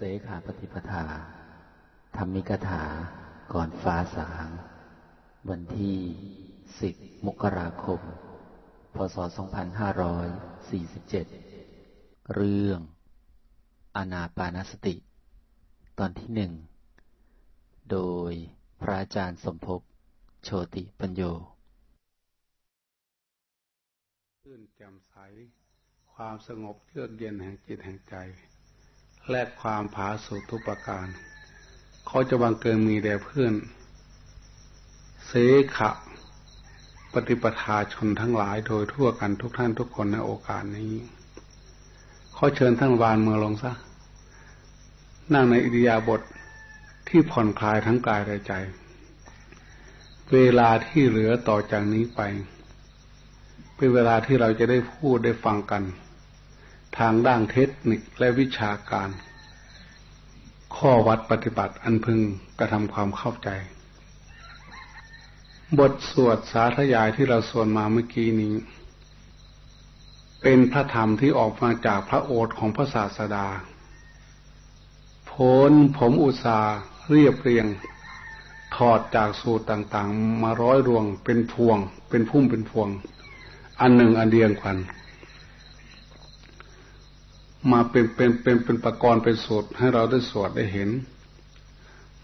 เสขาปฏิปทา ธรรมิกถา ก่อนฟ้าสาง วันที่สิบมกราคม พศ 2547 เรื่อง อนาปานสติ ตอนที่หนึ่ง โดยพระอาจารย์สมภพ โชติปัญโยขึ้นแจ่มใส ความสงบเยือกเย็นแห่งจิตแห่งใจ และความผาสุกทุกประการ เขาจะบังเกิดมีแด่เพื่อน เสขะ ปฏิปทาชนทั้งหลายโดยทั่วกันทุกท่านทุกคนในโอกาสนี้เขาเชิญทั้งวานเมือลงซะ นั่งในอิริยาบถทที่ผ่อนคลายทั้งกายและใจ เวลาที่เหลือต่อจากนี้ไป เป็นเวลาที่เราจะได้พูดได้ฟังกัน ทางด้านเทคนิคและวิชาการ ข้อวัดปฏิบัติอันพึงกระทำความเข้าใจ บทสวดสาธยายที่เราสวดมาเมื่อกี้นี้ เป็นพระธรรมที่ออกมาจากพระโอษฐ์ของพระศาสดาผลผมอุตสาเรียบเรียง ถอดจากสูตรต่างๆ มาร้อยรวงเป็นพวง เป็นพุ่มเป็นพวง อันหนึ่งอันเดียงกัน มาเป็นเป็นเป็นเป็นประกรณ์เป็นสวดให้เราได้สวดได้เห็น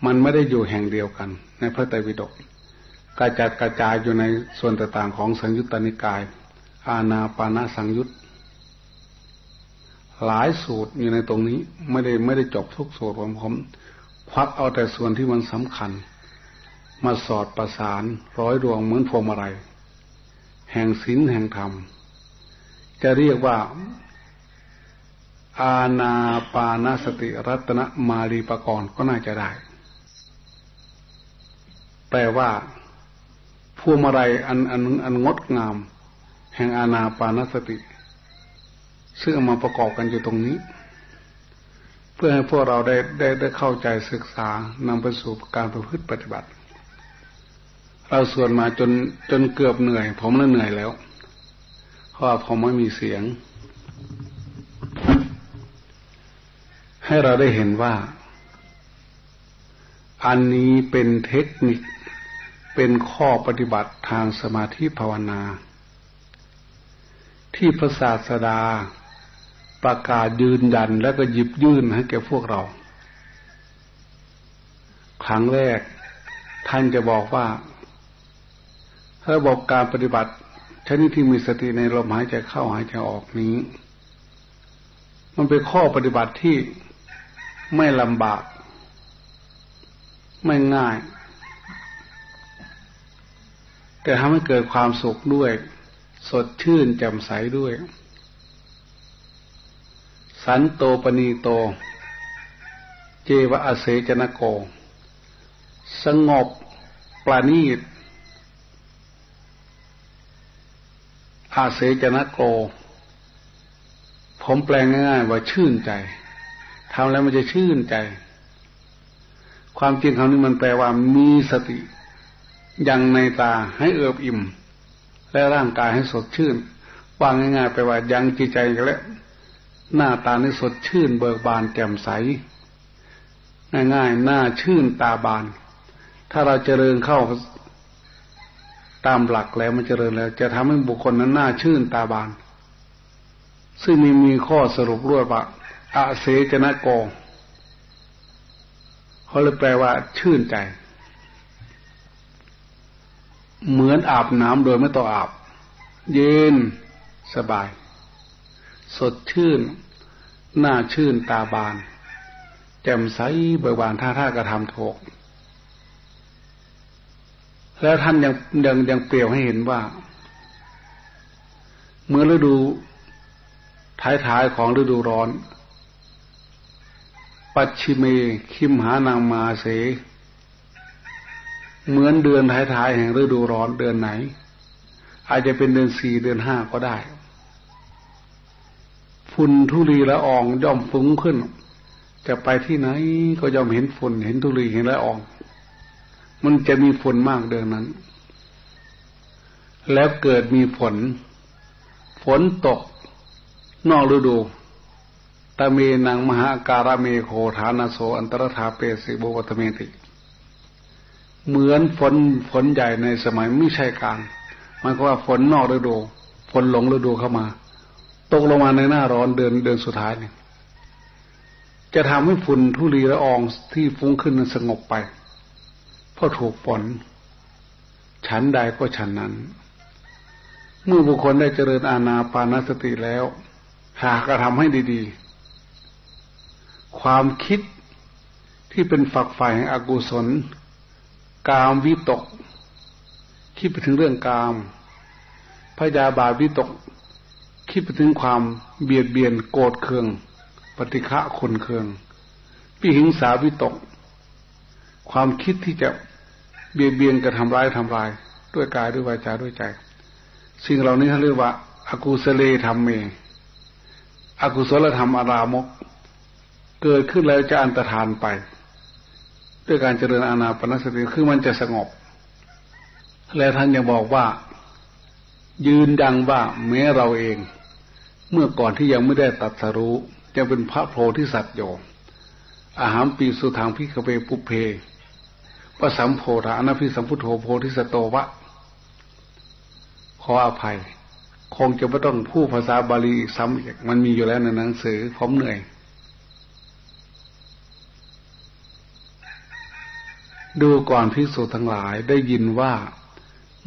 มันไม่ได้อยู่แห่งเดียวกัน ในพระไตรปิฎกกระจัดกระจายอยู่ในส่วนต่างๆของสังยุตตนิกาย อาณาปานาสังยุตหลายสูตรอยู่ในตรงนี้ ไม่ได้ไม่ได้จบทุกสูตรผมผมควักเอาแต่ส่วนที่มันสำคัญ มาสอดประสานร้อยดวงเหมือนพวงมาลัยแห่งศีลแห่งธรรมจะเรียกว่า อาณาปานสติรัตนมารีปกรณ์ก็น่าจะได้ แปลว่าพวงมาลัยอันอันอันงดงาม แห่งอาณาปานสติ ซึ่งมาประกอบกันอยู่ตรงนี้ เพื่อให้พวกเราได้ได้ได้เข้าใจศึกษานำไปสู่การประพฤติปฏิบัติ เราส่วนมาจนจนเกือบเหนื่อย ผมน่ะเหนื่อยแล้วเพราะว่าผมไม่มีเสียง ให้เราได้เห็นว่า อันนี้เป็นเทคนิค เป็นข้อปฏิบัติทางสมาธิภาวนา ที่พระศาสดาประกาศยืนยันและก็หยิบยื่นให้แก่พวกเรา ครั้งแรกท่านจะบอกว่าถ้าบอกการปฏิบัติชนิดที่มีสติในลมหายใจเข้าหายใจออกนี้ มันเป็นข้อปฏิบัติที่ ไม่ลำบาก ไม่ง่าย แต่ทำให้เกิดความสุขด้วย สดชื่นแจ่มใสด้วย สันโตปณีโต เจวะอเสจนโก สงบปราณีตอาเสจนโก ผมแปลงง่ายๆว่าชื่นใจ ทำแล้วมันจะชื่นใจ ความจริงคำนี้มันแปลว่ามีสติยังในตาให้เอิบอิ่ม และร่างกายให้สดชื่นว่าง่ายๆไปว่ายังจิตใจกันแล้วหน้าตานี่สดชื่น เบิกบานแจ่มใส ง่ายๆหน้าชื่นตาบาน ถ้าเราเจริญเข้าตามหลักแล้วมันเจริญแล้ว จะทำให้บุคคลนั้นหน้าชื่นตาบาน ซึ่งมีมีข้อสรุปรวดว่า อาเสจนะโกเขาเลยแปลว่า ชื่นใจ เหมือนอาบน้ำโดยไม่ต้องอาบ เย็นสบาย สดชื่น หน้าชื่นตาบาน แจ่มใสเบิกบานท่าท่ากระทำถูกแล้วท่านยังยังยังเปรียวให้เห็นว่า เมื่อฤดูท้ายๆของฤดูร้อน ปัจฉิเมคิมหานางมาเส เหมือนเดือนท้ายๆแห่งฤดูร้อนเดือนไหน อาจจะเป็นเดือนสี่เดือนห้าก็ได้ ฝุ่นทุลีละอองย่อมฟุ้งขึ้น จะไปที่ไหนก็ย่อมเห็นฝุ่นเห็นทุลีเห็นละออง มันจะมีฝุ่นมากเดือนนั้น แล้วเกิดมีฝน ฝนตก นอกฤดู ตเมนังมหาการเมโคฐานโสอันตรธาเปสิโบวัตเมติ เหมือนฝนฝนใหญ่ในสมัยไม่ใช่กลางมันก็ว่าฝนนอกฤดูฝนหลงฤดูเข้ามา ตกลงมาในหน้าร้อนเดือนเดือนสุดท้ายเนี่ยจะทำให้ฝุ่นทุลีละอองที่ฟุ้งขึ้นสงบไปเพราะถูกฝนฉันใดก็ฉันนั้น เมื่อบุคคลได้เจริญอาณาปานสติแล้ว หากกระทำให้ดีๆ ความคิดที่เป็นฝักฝ่ายแห่งอกุศล กามวิตก คิดไปถึงเรื่องกามพยาบาทวิตก คิดไปถึงความเบียดเบียนโกรธเคือง ปฏิฆะคนเคืองพิหิงสาวิตก ความคิดที่จะเบียดเบียนกระทำร้ายทำลาย ด้วยกายด้วยวาจาด้วยใจ สิ่งเหล่านี้เขาเรียกว่าอากุศเลธรรมเมอกุศลธรรมอารามก เกิดขึ้นแล้วจะอันตรธานไป ด้วยการเจริญอานาปนสติคือมันจะสงบ และท่านยังบอกว่า ยืนดังว่าแม้เราเอง เมื่อก่อนที่ยังไม่ได้ตัดสรู้ยังเป็นพระโพธิสัตว์อยู่อาหารปีสุทางพิกเวปุเพพระสัมโพธานาพิสัมพุทโธโพธิสโตวะ ขออภัย คงจะไม่ต้องพูดภาษาบาลีซ้ำอีกมันมีอยู่แล้วในหนังสือผมเหนื่อย ดูก่อนพิสูจทั้งหลายได้ยินว่า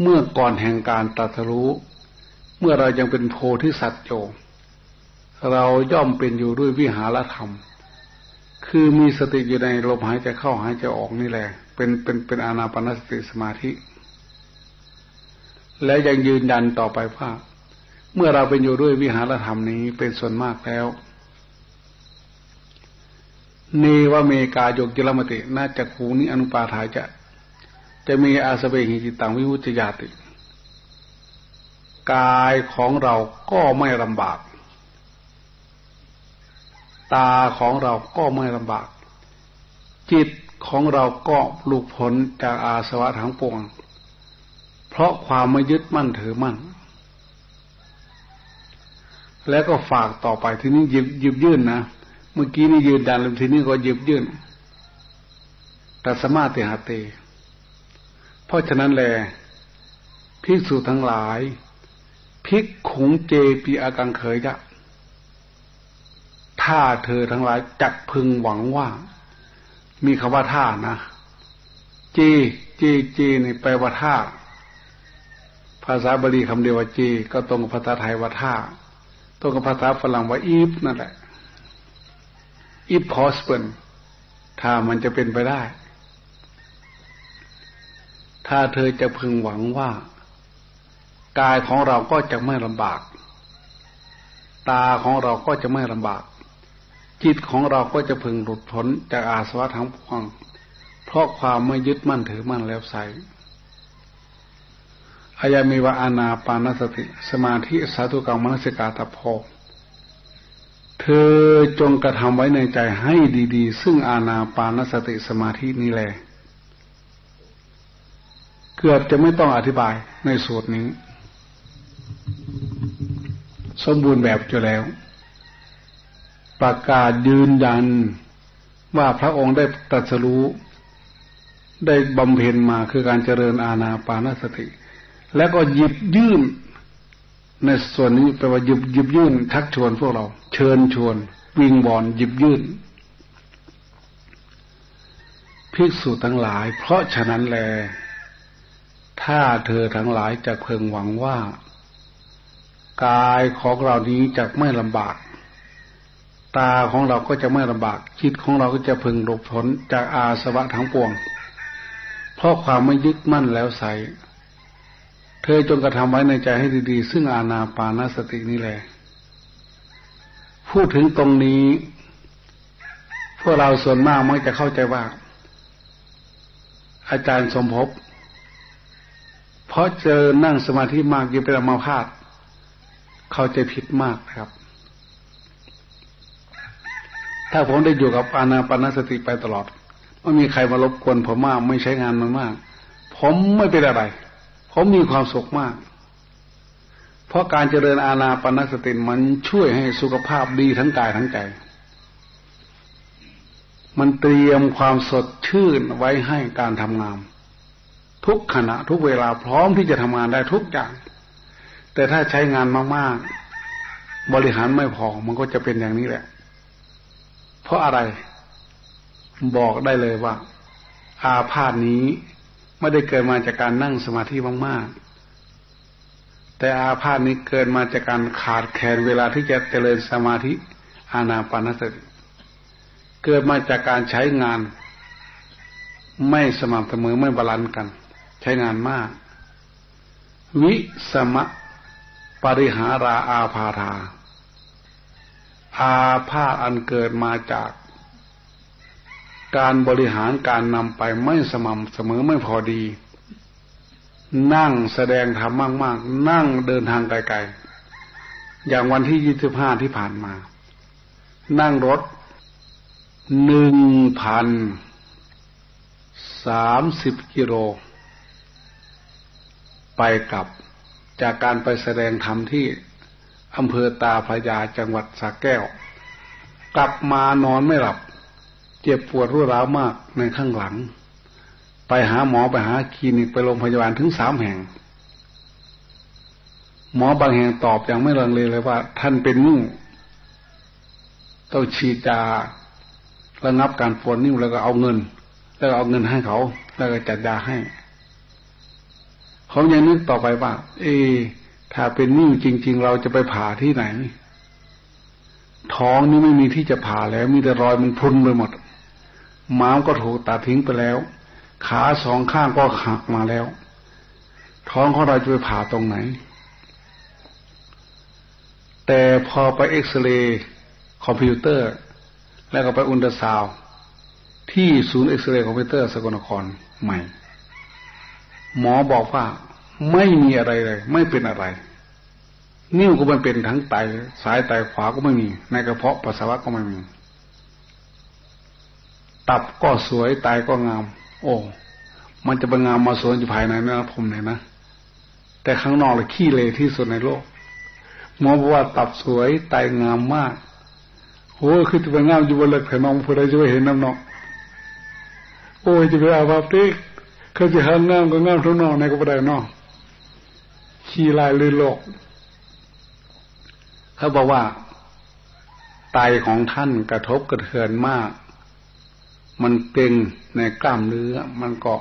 เมื่อก่อนแห่งการตรัสรู้ เมื่อเรายังเป็นโพธิสัตว์โยเราย่อมเป็นอยู่ด้วยวิหารธรรม คือมีสติอยู่ในลมหายใจเข้าหายใจออกนี่แหละ เป็นเป็นเป็นอานาปนสติสมาธิ และยังยืนยันต่อไปว่า เมื่อเราเป็นอยู่ด้วยวิหารธรรมนี้เป็นส่วนมากแล้ว เนวเมกาโยกจลมติน่าจะคูนิอนุปาทายจะ จะมีอาสเบหิจิตังวิวุจยาติ กายของเราก็ไม่ลำบาก ตาของเราก็ไม่ลำบาก จิตของเราก็หลุดพ้นจากอาสวะทั้งปวง เพราะความไม่ยึดมั่นถือมั่น แล้วก็ฝากต่อไปทีนี้หยิบหยิบยื่นนะ เมื่อกี้นี่ยืนดันแล้วทีนี้ก็หยิบยื่นแต่สมาธิหาเต เพราะฉะนั้นแลภิกษุทั้งหลายภิกขุงเจปีอากังเคยจะถ้าเธอทั้งหลายจักพึงหวังว่า มีคำว่าท่านะ เจีจีจีนี่แปลว่าท่า ภาษาบาลีคำเดียวว่าจีก็ตรงกับภาษาไทยว่าท่า ตรงกับภาษาฝรั่งว่าอีฟนั่นแหละ if possible ถ้ามันจะเป็นไปได้ ถ้าเธอจะพึงหวังว่า กายของเราก็จะไม่ลำบาก ตาของเราก็จะไม่ลำบาก จิตของเราก็จะพึงหลุดพ้นจากอาสวะทั้งปวง เพราะความไม่ยึดมั่นถือมั่นแล้วใสอายามีวาอานาปานสติ สมาธิสาธุกรรมมนสิกาตโพ เธอจงกระทำไว้ในใจให้ดี ๆ ซึ่งอาณาปานสติสมาธินี้แหละเกือบจะไม่ต้องอธิบายในสูตรนี้ สมบูรณ์แบบอยู่แล้ว ประกาศยืนยันว่าพระองค์ได้ตรัสรู้ ได้บำเพ็ญมาคือการเจริญอาณาปานสติ แล้วก็หยิบยื่น ในส่วนนี้แปลว่าหยิบหยิบยื่นทักชวนพวกเรา เชิญชวน วิงบอลหยิบยื่นภิกษุทั้งหลาย เพราะฉะนั้นแล ถ้าเธอทั้งหลายจะเพิ่งหวังว่า กายของเรานี้จะไม่ลำบาก ตาของเราก็จะไม่ลำบากจิตของเราก็จะพึงหลบพ้นจากอาสวะทั้งปวง เพราะความไม่ยึดมั่นแล้วใส เธอจงกระทำไว้ในใจให้ดีๆ ซึ่งอาณาปานาสตินี่แหละ พูดถึงตรงนี้ พวกเราส่วนมากมักจะเข้าใจว่า อาจารย์สมภพเพราะเจอนั่งสมาธิมากยิ่งเป็นอมาพาตเข้าใจผิดมากครับ ถ้าผมได้อยู่กับอานาปานสติไปตลอดไม่มีใครมารบกวนผมมาก ไม่ใช้งานมันมาก ผมไม่เป็นอะไร ผมมีความสุขมาก เพราะการเจริญอาณาปานสติมันช่วยให้สุขภาพดีทั้งกายทั้งใจ มันเตรียมความสดชื่นไว้ให้การทำงาน ทุกขณะทุกเวลาพร้อมที่จะทำงานได้ทุกอย่าง แต่ถ้าใช้งานมากๆ บริหารไม่พอมันก็จะเป็นอย่างนี้แหละ เพราะอะไรบอกได้เลยว่า อาพาธนี้ ไม่ได้เกิดมาจากการนั่งสมาธิมากๆ แต่อาพาธนี้เกิดมาจากการขาดแคลนเวลาที่จะเจริญสมาธิอานาปานสติเกิดมาจากการใช้งาน ไม่สม่ำเสมอไม่ balance กัน ใช้งานมาก วิสมปริหารชาอาพาธาอาภาอันเกิดมาจาก การบริหารการนำไปไม่สม่ำเสมอไม่พอดี นั่งแสดงธรรมมาก ๆ นั่งเดินทางไกลๆ อย่างวันที่ยี่สิบห้าที่ผ่านมา นั่งรถหนึ่งพันสามสิบกิโล ไปกลับจากการไปแสดงธรรมที่อำเภอตาพยาจังหวัดสระแก้ว กลับมานอนไม่หลับ เจ็บปวดรุนแรงมากในข้างหลัง ไปหาหมอไปหาคลินิกไปโรงพยาบาลถึงสามแห่ง หมอบางแห่งตอบอย่างไม่ลังเลเลยว่า ท่านเป็นนุ่งต้องฉีดยาระงับการปวดนิ้วแล้วก็เอาเงิน แล้วเอาเงินให้เขา แล้วก็จัดยาให้เขายังนึกต่อไปว่า เอ ถ้าเป็นนิ้วจริง ๆ เราจะไปผ่าที่ไหนท้องนี่ไม่มีที่จะผ่าแล้ว มีแต่รอยมันพุนไปหมด ม้ามก็ถูกตัดทิ้งไปแล้ว ขาสองข้างก็หักมาแล้ว ท้องของเราจะไปผ่าตรงไหน แต่พอไปเอ็กซเรย์คอมพิวเตอร์ แล้วก็ไปอุลตราซาวที่ศูนย์เอ็กซเรย์คอมพิวเตอร์สกลนครใหม่ หมอบอกว่าไม่มีอะไรเลย ไม่เป็นอะไร นิ้วก็มันเป็นทั้งไตซ้ายไตขวาก็ไม่มี ในกระเพาะปัสสาวะก็ไม่มี ตับก็สวยไตก็งาม โอ้มันจะเป็นงามมาสวยอยู่ภายในนะผมเนี่ยนะ แต่ข้างนอกเลยขี้เลยที่สุดในโลกหมอบอกว่าตับสวยไตงามมากโอ้คือจะไปงามอยู่บนเล็กแผ่น้องผู้ใดจะไปเห็นน้ำนองโอ้ยจะไปอาภัพติเขาจะหันงามก็งามทุกนองในก็ไม่ได้นองขี้ลายลือโลกเขาบอกว่าไตของท่านกระทบกระเทือนมาก มันเก่งในกล้ามเนื้อ มันก็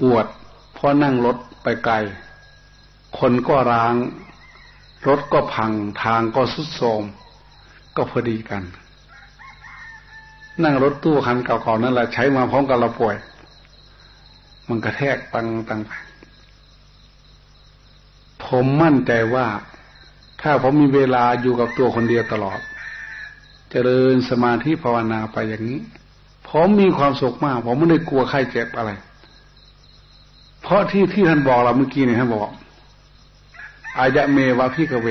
ปวดเพราะนั่งรถไปไกล คนก็ร้าง รถก็พังทางก็สุดโทรมก็พอดีกัน นั่งรถตู้คันเก่าๆนั่นแหละใช้มาพร้อมกับเราป่วย มันกระแทกตังตังไปผมมั่นใจว่า ถ้าผมมีเวลาอยู่กับตัวคนเดียวตลอดจเจริญสมาธิภาวนาไปอย่างนี้ ผมมีความสุขมาก ผมไม่ได้กลัวไข้เจ็บอะไร เพราะที่ที่ท่านบอกเราเมื่อกี้เนี่ยท่านบอกอายะเมวะพิกเว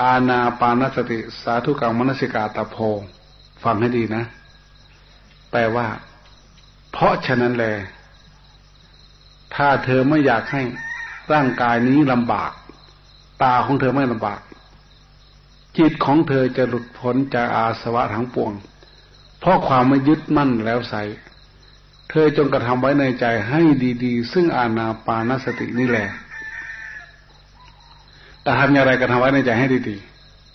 อาณาปานสติ สาธุกังมนสิกาตโพ ฟังให้ดีนะ แปลว่า เพราะฉะนั้นแล ถ้าเธอไม่อยากให้ร่างกายนี้ลำบาก ตาของเธอไม่ลำบาก จิตของเธอจะหลุดพ้นจากอาสวะทั้งปวง เพราะความไม่ยึดมั่นแล้วใสเธอจงกระทำไว้ในใจให้ดีๆ ซึ่งอาณาปานสตินี่แหละแต่ทำอย่างไรก็ทำไว้ในใจให้ดี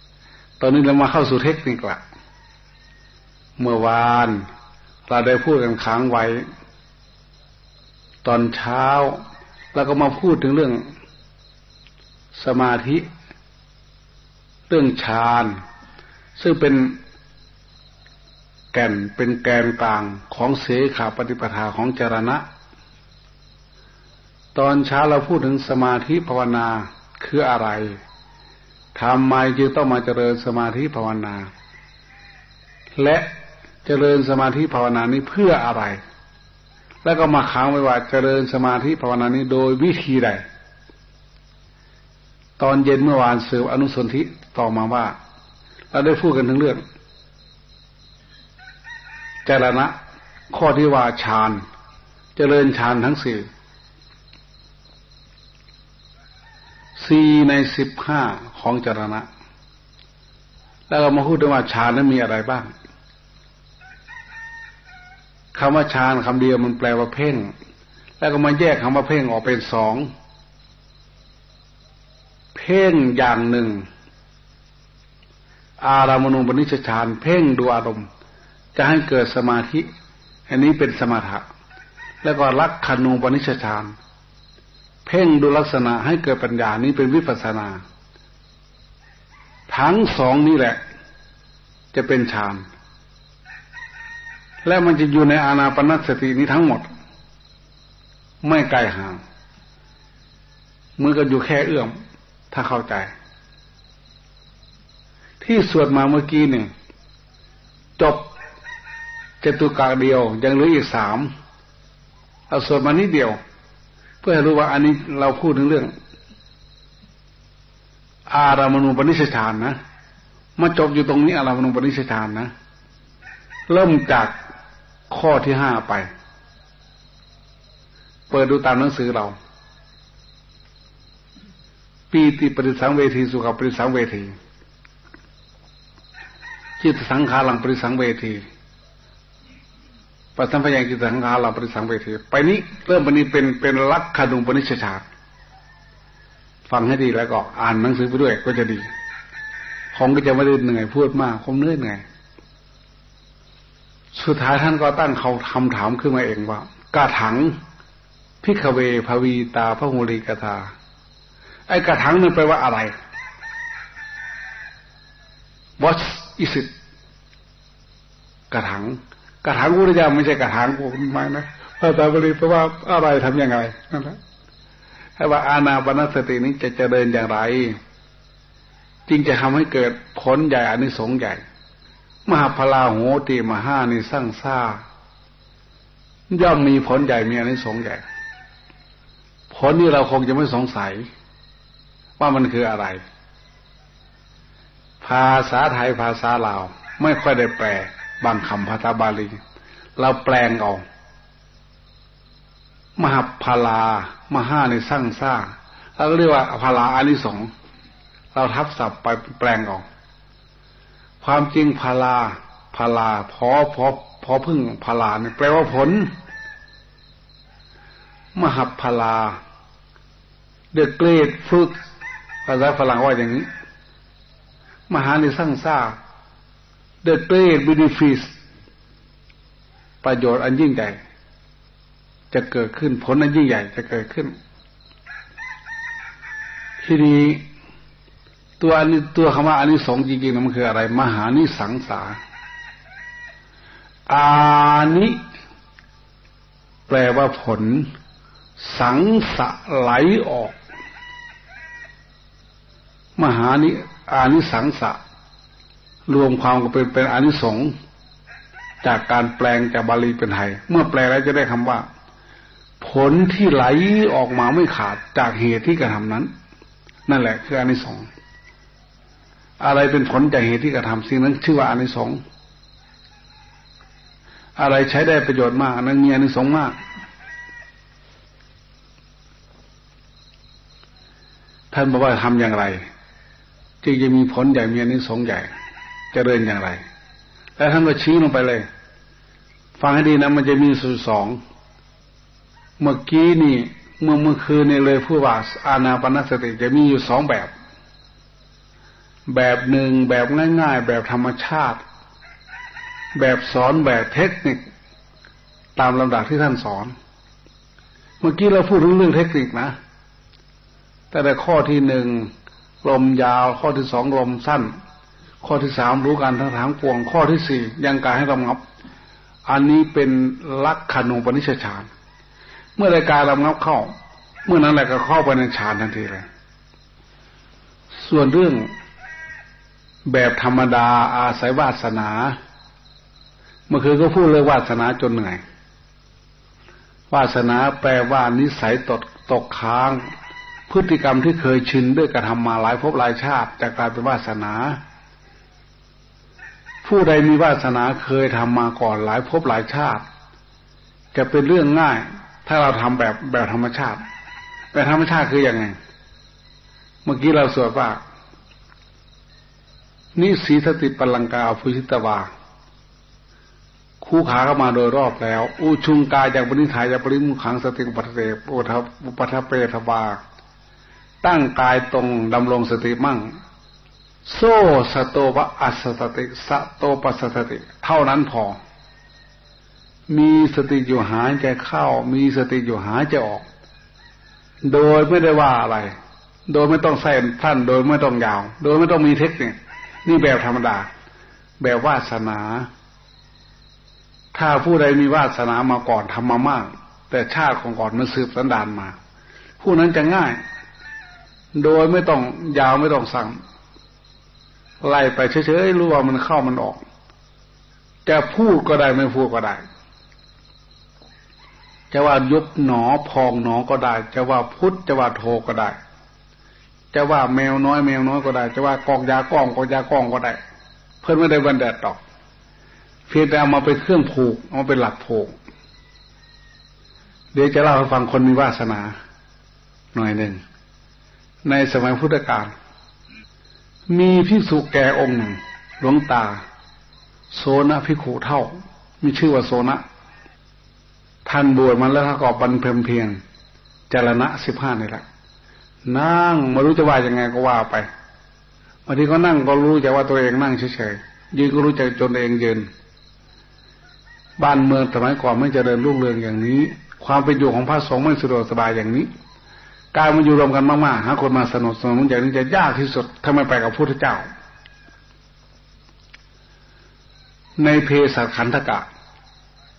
ๆ ตอนนี้เรามาเข้าสู่เทคนิคละเมื่อวานเราได้พูดกันค้างไว้ ตอนเช้าเราก็มาพูดถึงเรื่อง สมาธิ เรื่องฌาน ซึ่งเป็น แก่นเป็นแกนกลางของเสขาปฏิปทาของจรณะ ตอนเช้าเราพูดถึงสมาธิภาวนาคืออะไรทำไมจึงต้องมาเจริญสมาธิภาวนา และเจริญสมาธิภาวนานี้เพื่ออะไร แล้วก็มาค้างไว้ว่าเจริญสมาธิภาวนานี้โดยวิธีใด ตอนเย็นเมื่อวานเสืออนุสนธิต่อมาว่า เราได้พูดกันถึงเรื่อง จรณะ ข้อที่ว่าฌานเจริญฌานทั้งสี่สี่ในสิบห้าของจรณะ แล้วเรามาพูดถึงว่าฌานนั้นมีอะไรบ้างคำว่าฌานคำเดียวมันแปลว่าเพ่ง แล้วก็มาแยกคำว่าเพ่งออกเป็นสอง เพ่งอย่างหนึ่ง อารามณูปนิชฌานเพ่งดูอารมณ์ จะให้เกิดสมาธิ อันนี้เป็นสมถะ แล้วก็ลักขณูปนิชฌานเพ่งดูลักษณะให้เกิดปัญญานี้เป็นวิปัสนา ทั้งสองนี้แหละ จะเป็นฌานและมันจะอยู่ในอานาปนสตินี้ทั้งหมด ไม่ไกลห่างมือก็อยู่แค่เอื้อม ถ้าเข้าใจ ที่สวดมาเมื่อกี้เนี่ยจบ จตุกาเดียว ยังเหลืออีกสามเอาส่วดมานิดเดียว เพื่อให้รู้ว่าอันนี้เราพูดถึงเรื่อง อารามณูปนิชฌานนะมาจบอยู่ตรงนี้อารามณูปนิชฌานนะเริ่มจากข้อที่ห้าไป เปิดดูตามหนังสือเรา ปีติปริสังเวทีสุขปริสังเวทีจิตสังขารังปริสังเวที ปัสสัมพยังจิตสังขารังปริสังเวทีไปนี้เริ่มวันนี้เป็นเป็นลักขณุปนิชฌาฟังให้ดีแล้วก็อ่านหนังสือไปด้วยก็จะดีคงก็จะไม่ได้เหนื่อยพูดมากคงเหนื่อยเหนื่อยสุดท้ายท่านก็ตั้งเขาคำถามขึ้นมาเองว่ากาถังพิกเวภวีตาพระหูลีกถาไอ้กระถังนี่แปลว่าอะไร What is it กระถัง กระถังพุทธเจ้าไม่ใช่กระถังผมหมายนะพระตาบรีแปลว่าอะไรทำยังไงนั่นแหละให้ว่าอาณาปณสตินี้จะเจริญอย่างไร จึงจะทำให้เกิดผลใหญ่อันนี้สงใหญ่ มหาพลาโหติมหานิสร้างซาย่อมมีผลใหญ่มีอนิสงส์ใหญ่ ผลนี้เราคงจะไม่สงสัย ว่ามันคืออะไร ภาษาไทยภาษาลาว ไม่ค่อยได้แปล บางคำภาษาบาลีเราแปลงเอามหาพลามหาในสร้างซาเราเรียกว่าพลาอานิสงส์เราทับศัพท์ไปแปลงออก ความจริงพาลาพาลาพอพอพอพึ่งพาลาเนี่ยแปลว่าผล มหัพาลา the great fruit ภาษาฝรั่งว่าอย่างนี้ มหาในสร้างซา the great benefit ประโยชน์อันยิ่งใหญ่ จะเกิดขึ้นผลอันยิ่งใหญ่จะเกิดขึ้น ทีนี้ตัวอันนี้ตัวคำว่าอันนี้สงจริงๆมันคืออะไร มหานิสังสาอานิแปลว่าผล สังสะไหลออก มหานิอานิสังสะ รวมความก็เป็นเป็นอนิสงส์จากการแปลงจากบาลีเป็นไทย เมื่อแปลแล้วจะได้คำว่า ผลที่ไหลออกมาไม่ขาดจากเหตุที่กระทำนั้น นั่นแหละ คืออนิสงส์อะไรเป็นผลจากเหตุที่กระทำสิ่งนั้น ชื่อว่าอนิสงส์อะไรใช้ได้ประโยชน์มากนั้นมีอนิสงส์มาก ท่านบอกว่าทำอย่างไร จึงจะมีผลใหญ่มีอนิสงส์ใหญ่ เจริญอย่างไร แล้วท่านก็ชี้ลงไปเลย ฟังให้ดีนะมันจะมีสูตรสอง เมื่อกี้นี่ เมื่อเมื่อคืนนี่เลยผู้ว่าอาณาปณสติจะมีอยู่สองแบบ แบบหนึ่งแบบง่าย ๆ แบบธรรมชาติ แบบสอนแบบเทคนิค ตามลำดับที่ท่านสอน เมื่อกี้เราพูดถึงเรื่องเทคนิคนะแต่ในข้อที่หนึ่งลมยาวข้อที่สองลมสั้น ข้อที่สามรู้การทั้งทางปวง ข้อที่สี่ยังกายให้รำงับ อันนี้เป็นลักขณูปนิชฌาน เมื่อรายการรำงับเข้า เมื่อนั้นแหละก็เข้าไปในฌานทันทีเลย ส่วนเรื่องแบบธรรมดาอาศัยวาสนาเมื่อคืนก็พูดเลยวาสนาจนเหนื่อยวาสนาแปลว่านิสัยตกตกค้าง พฤติกรรมที่เคยชินด้วยกระทำมาหลายภพหลายชาติจะกลายเป็นวาสนา ผู้ใดมีวาสนาเคยทำมาก่อนหลายภพหลายชาติ จะเป็นเรื่องง่าย ถ้าเราทำแบบแบบธรรมชาติ แบบธรรมชาติคืออยังไง เมื่อกี้เราสวดว่านิสีสติปลังกาภุชิตวา คู่ขาเข้ามาโดยรอบแล้ว อุชุงกายจากบริถ่ายจากบริมุขังสติปัฏเตปุทปุปทเปทบาตั้งกายตรงดำรงสติมั่ง โซสโตปะอัสสติสโตปัสสติ เท่านั้นพอ มีสติอยู่หายใจเข้า มีสติอยู่หายใจออก โดยไม่ได้ว่าอะไร โดยไม่ต้องใส่ท่านโดยไม่ต้องยาว โดยไม่ต้องมีเทคนิคนี่แบบธรรมดา แบบวาสนา ถ้าผู้ใดมีวาสนามาก่อนทำมามาก แต่ชาติของก่อนมันสืบสันดานมา ผู้นั้นจะง่าย โดยไม่ต้องยาวไม่ต้องสั่ง ไล่ไปเฉยๆรู้ว่ามันเข้ามันออก จะพูดก็ได้ไม่พูดก็ได้ จะว่ายุบหนอพองหนอก็ได้ จะว่าพุทธจะว่าโทก็ได้ จะว่าแมวน้อยแมวน้อยก็ได้ จะว่ากองยากองกองยากองก็ได้ เพื่อนไม่ได้บันแดดตอก เพียงแต่เอามาเป็นเครื่องผูกเอามาเป็นหลักผูกเดี๋ยวจะเล่าให้ฟังคนมีวาสนา หน่อยหนึ่งในสมัยพุทธกาล มีพิสุแก่องค์หนึ่ง หลวงตา โซนะพิขุเท่า มีชื่อว่าโซนะ ท่านบวชมาแล้วถ้าก็บันเพิมเพียงจรณะสิบห้านี่แหละนั่งไม่รู้จะว่ายังไงก็ว่าไปบางทีก็นั่งก็รู้แต่ว่าตัวเองนั่งเฉยๆยืนก็รู้จักจนเองยืนบ้านเมืองสมัยก่อนไม่เจริญรุ่งเรืองอย่างนี้ ความเป็นอยู่ของพระสงฆ์ไม่สะดวกสบายอย่างนี้ การมาอยู่รวมกันมากๆหาคนมาสนุสนุนอย่างนี้จะยากที่สุดถ้าไม่ไปกับพระพุทธเจ้า ในเพศขันธกะ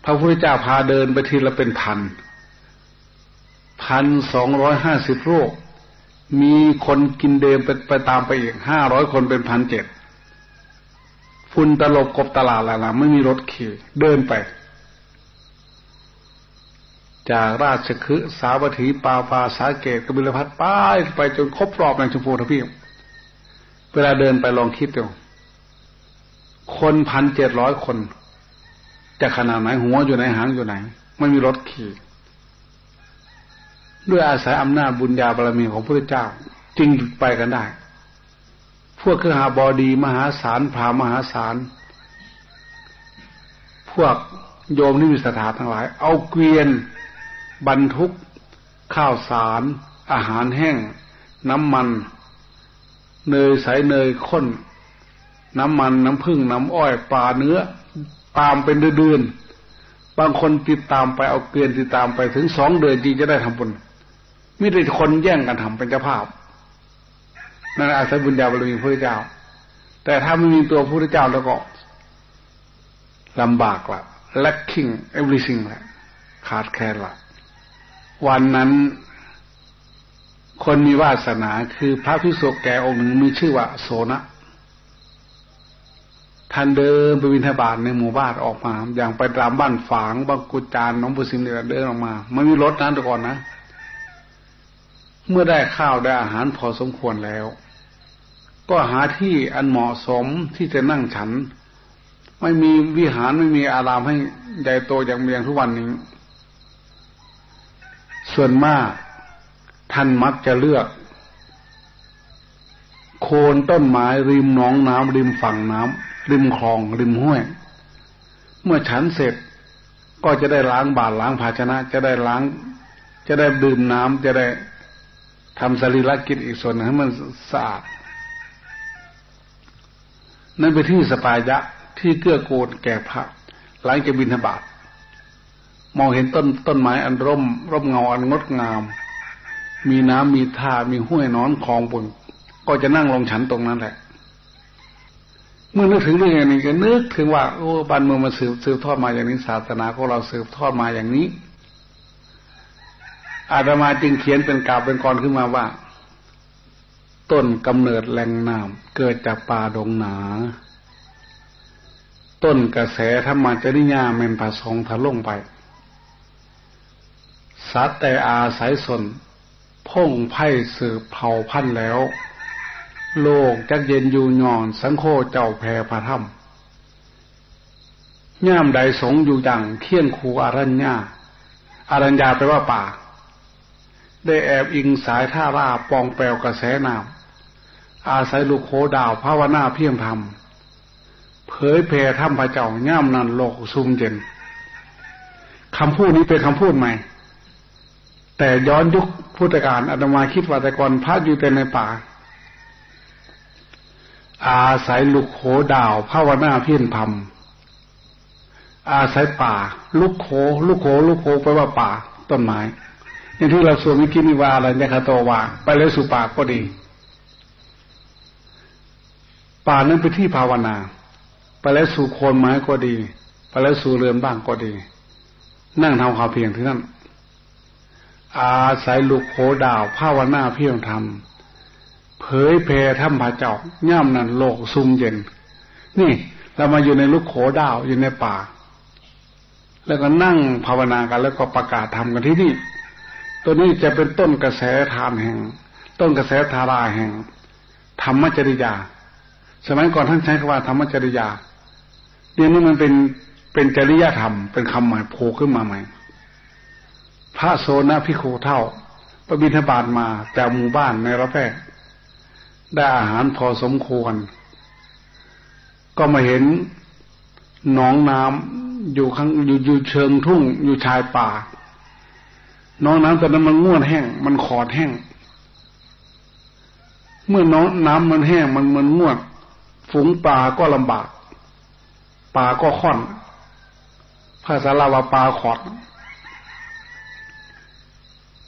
พระพุทธเจ้าพาเดินไปทีละเป็นพันพันสองร้อยห้าสิบโรค มีคนกินเดิมไปไปตามไปอีกห้าร้อยคนเป็นพันเจ็ดฝุ่นตลบกบตลาดอะไรไม่มีรถขี่เดินไป จากราชคฤห์สาวัตถีปาปาสาเกตกบิลพัทป้ายไปจนครบรอบในชมพูทพีเวลาเดินไปลองคิดดูคนพันเจ็ดร้อยคน จะขนาดไหนหัวอยู่ไหนหางอยู่ไหน ไม่มีรถขี่ด้วยอาศัยอำนาจบุญญาบารมีของพระเจ้า จึงไปกันได้ พวกคือหาบอดีมหาศาลพามหาศาลพวกโยมนิวิสถาทั้งหลาย เอาเกวียน บรรทุก ข้าวสาร อาหารแห้ง น้ำมัน เนยใสเนยข้น น้ำมันน้ำผึ้งน้ำอ้อยปลาเนื้อ ตามเป็นเดือนบางคนติดตามไปเอาเกลียนติดตามไปถึงสองเดือนจริงจะได้ทำบุญไม่ได้คนแย่งกันทำเป็นเจ้าภาพนั่นอาศัยบุญญาบารมีพระเจ้า แต่ถ้าไม่มีตัวพระเจ้าแล้วก็ลำบากละ lacking everything แหละขาดแคลนละ วันนั้นคนมีวาสนาคือพระพิสุแก่องค์หนึ่งมีชื่อว่าโสนะท่านเดินไปวินทบาทในหมู่บ้านออกมา อย่างไปตามบ้านฝางบางกุจานน้องบุษิมเนี่ยเดินออกมาไม่มีรถนั้นก่อนนะ เมื่อได้ข้าวได้อาหารพอสมควรแล้ว ก็หาที่อันเหมาะสมที่จะนั่งฉัน ไม่มีวิหารไม่มีอารามให้ใหญ่โตอย่างเมียงทุกวันนี้ ส่วนมากท่านมักจะเลือก โคนต้นไม้ริมหนองน้ำริมฝั่งน้ำริมคลองริมห้วย เมื่อฉันเสร็จก็จะได้ล้างบาตรล้างภาชนะ จะได้ล้าง จะได้ดื่มน้ำจะได้ทำสรีระกิจอีกส่วนให้มันสะอาดนั่นเป็นที่สปายะที่เกื้อกูลแก่พระหลังจากบินทบาท มองเห็นต้นต้นไม้อันร่ม ร่มเงาอันงดงาม มีน้ำมีท่ามีห้วยนอนคลองปุ่นก็จะนั่งลงฉันตรงนั้นแหละ เมื่อนึกถึงเรื่องอย่างนี้ก็นึกถึงว่าโอ้บ้านเมืองมาสืบสืบทอดมาอย่างนี้ศาสนาของเราสืบทอดมาอย่างนี้ อาตมาจึงเขียนเป็นกาบเป็นกรขึ้นมาว่า ต้นกำเนิดแหล่งน้ำเกิดจากป่าดงหนา ต้นกระแสธรรมจริยาเมนผาสองทะลงไป สัตแต่อาศัยสนพ่งไพ่สืบเผ่าพันธุ์แล้ว โลกจักเย็นอยู่นอนสังโฆเจ้าแพรพระธรรมย่ามใดสงอยู่อย่างเคี่ยนคูอารัญญาอารัญญาแปลว่าป่า ได้แอบอิงสายท่าราปองแปลวกระแสน้ำอาศัยลูกโคดาวภาวนาเพียงธรรม เผยแผ่ธรรมพระเจ้าย่ามนันโลกซุ่มเย็นคำพูดนี้เป็นคำพูดใหม่ แต่ย้อนยุคพุทธกาลอาตมาคิดว่าแต่ก่อนพระอยู่แต่ในป่า อาศัยลูกโขดาวภาวนาเพี้ยนพำอาศัยป่า ลูกโข ลูกโข ลูกโขแปลว่าป่า ต้นไม้อย่างที่เราสวดมิกินิวาอะไรเนี่ยคาตวาไปแล้วสู่ป่าก็ดี ป่านั้นเป็นที่ภาวนา ไปแล้วสู่โคนไม้ก็ดี ไปแล้วสู่เรือนบ้างก็ดี นั่งทำความเพียรที่นั่น อาศัยลูกโคดาวภาวนาเพียงทำเผยเพรธรรมพระเจ้าย่ำนั้นโลกซุ่มเย็น นี่เรามาอยู่ในลูกโคดาวอยู่ในป่า แล้วก็นั่งภาวนากัน แล้วก็ประกาศทำกันที่นี่ ตัวนี้จะเป็นต้นกระแสทานแห่ง ต้นกระแสธาราแห่ง ธรรมจริยา สมัยก่อนท่านใช้คำว่าธรรมจริยาเดี๋ยวนี้มันเป็นเป็นจริยธรรม เป็นคำใหม่โผล่ขึ้นมาใหม่ พระโซนะพิโคเท่าประบิณฑบาตมาจากหมู่บ้านในระแวกได้อาหารพอสมควร ก็มาเห็นหนองน้ำอยู่ข้างอยู่อยู่เชิงทุ่ง อยู่ชายป่าน้องน้ำตอนนั้นมันง่วนแห้ง มันขอดแห้ง เมื่อน้องน้ำมันแห้ง มันมันง่วนฝูงปลาก็ลำบากปลาก็ค่อนภาษาลาวาปลาขอด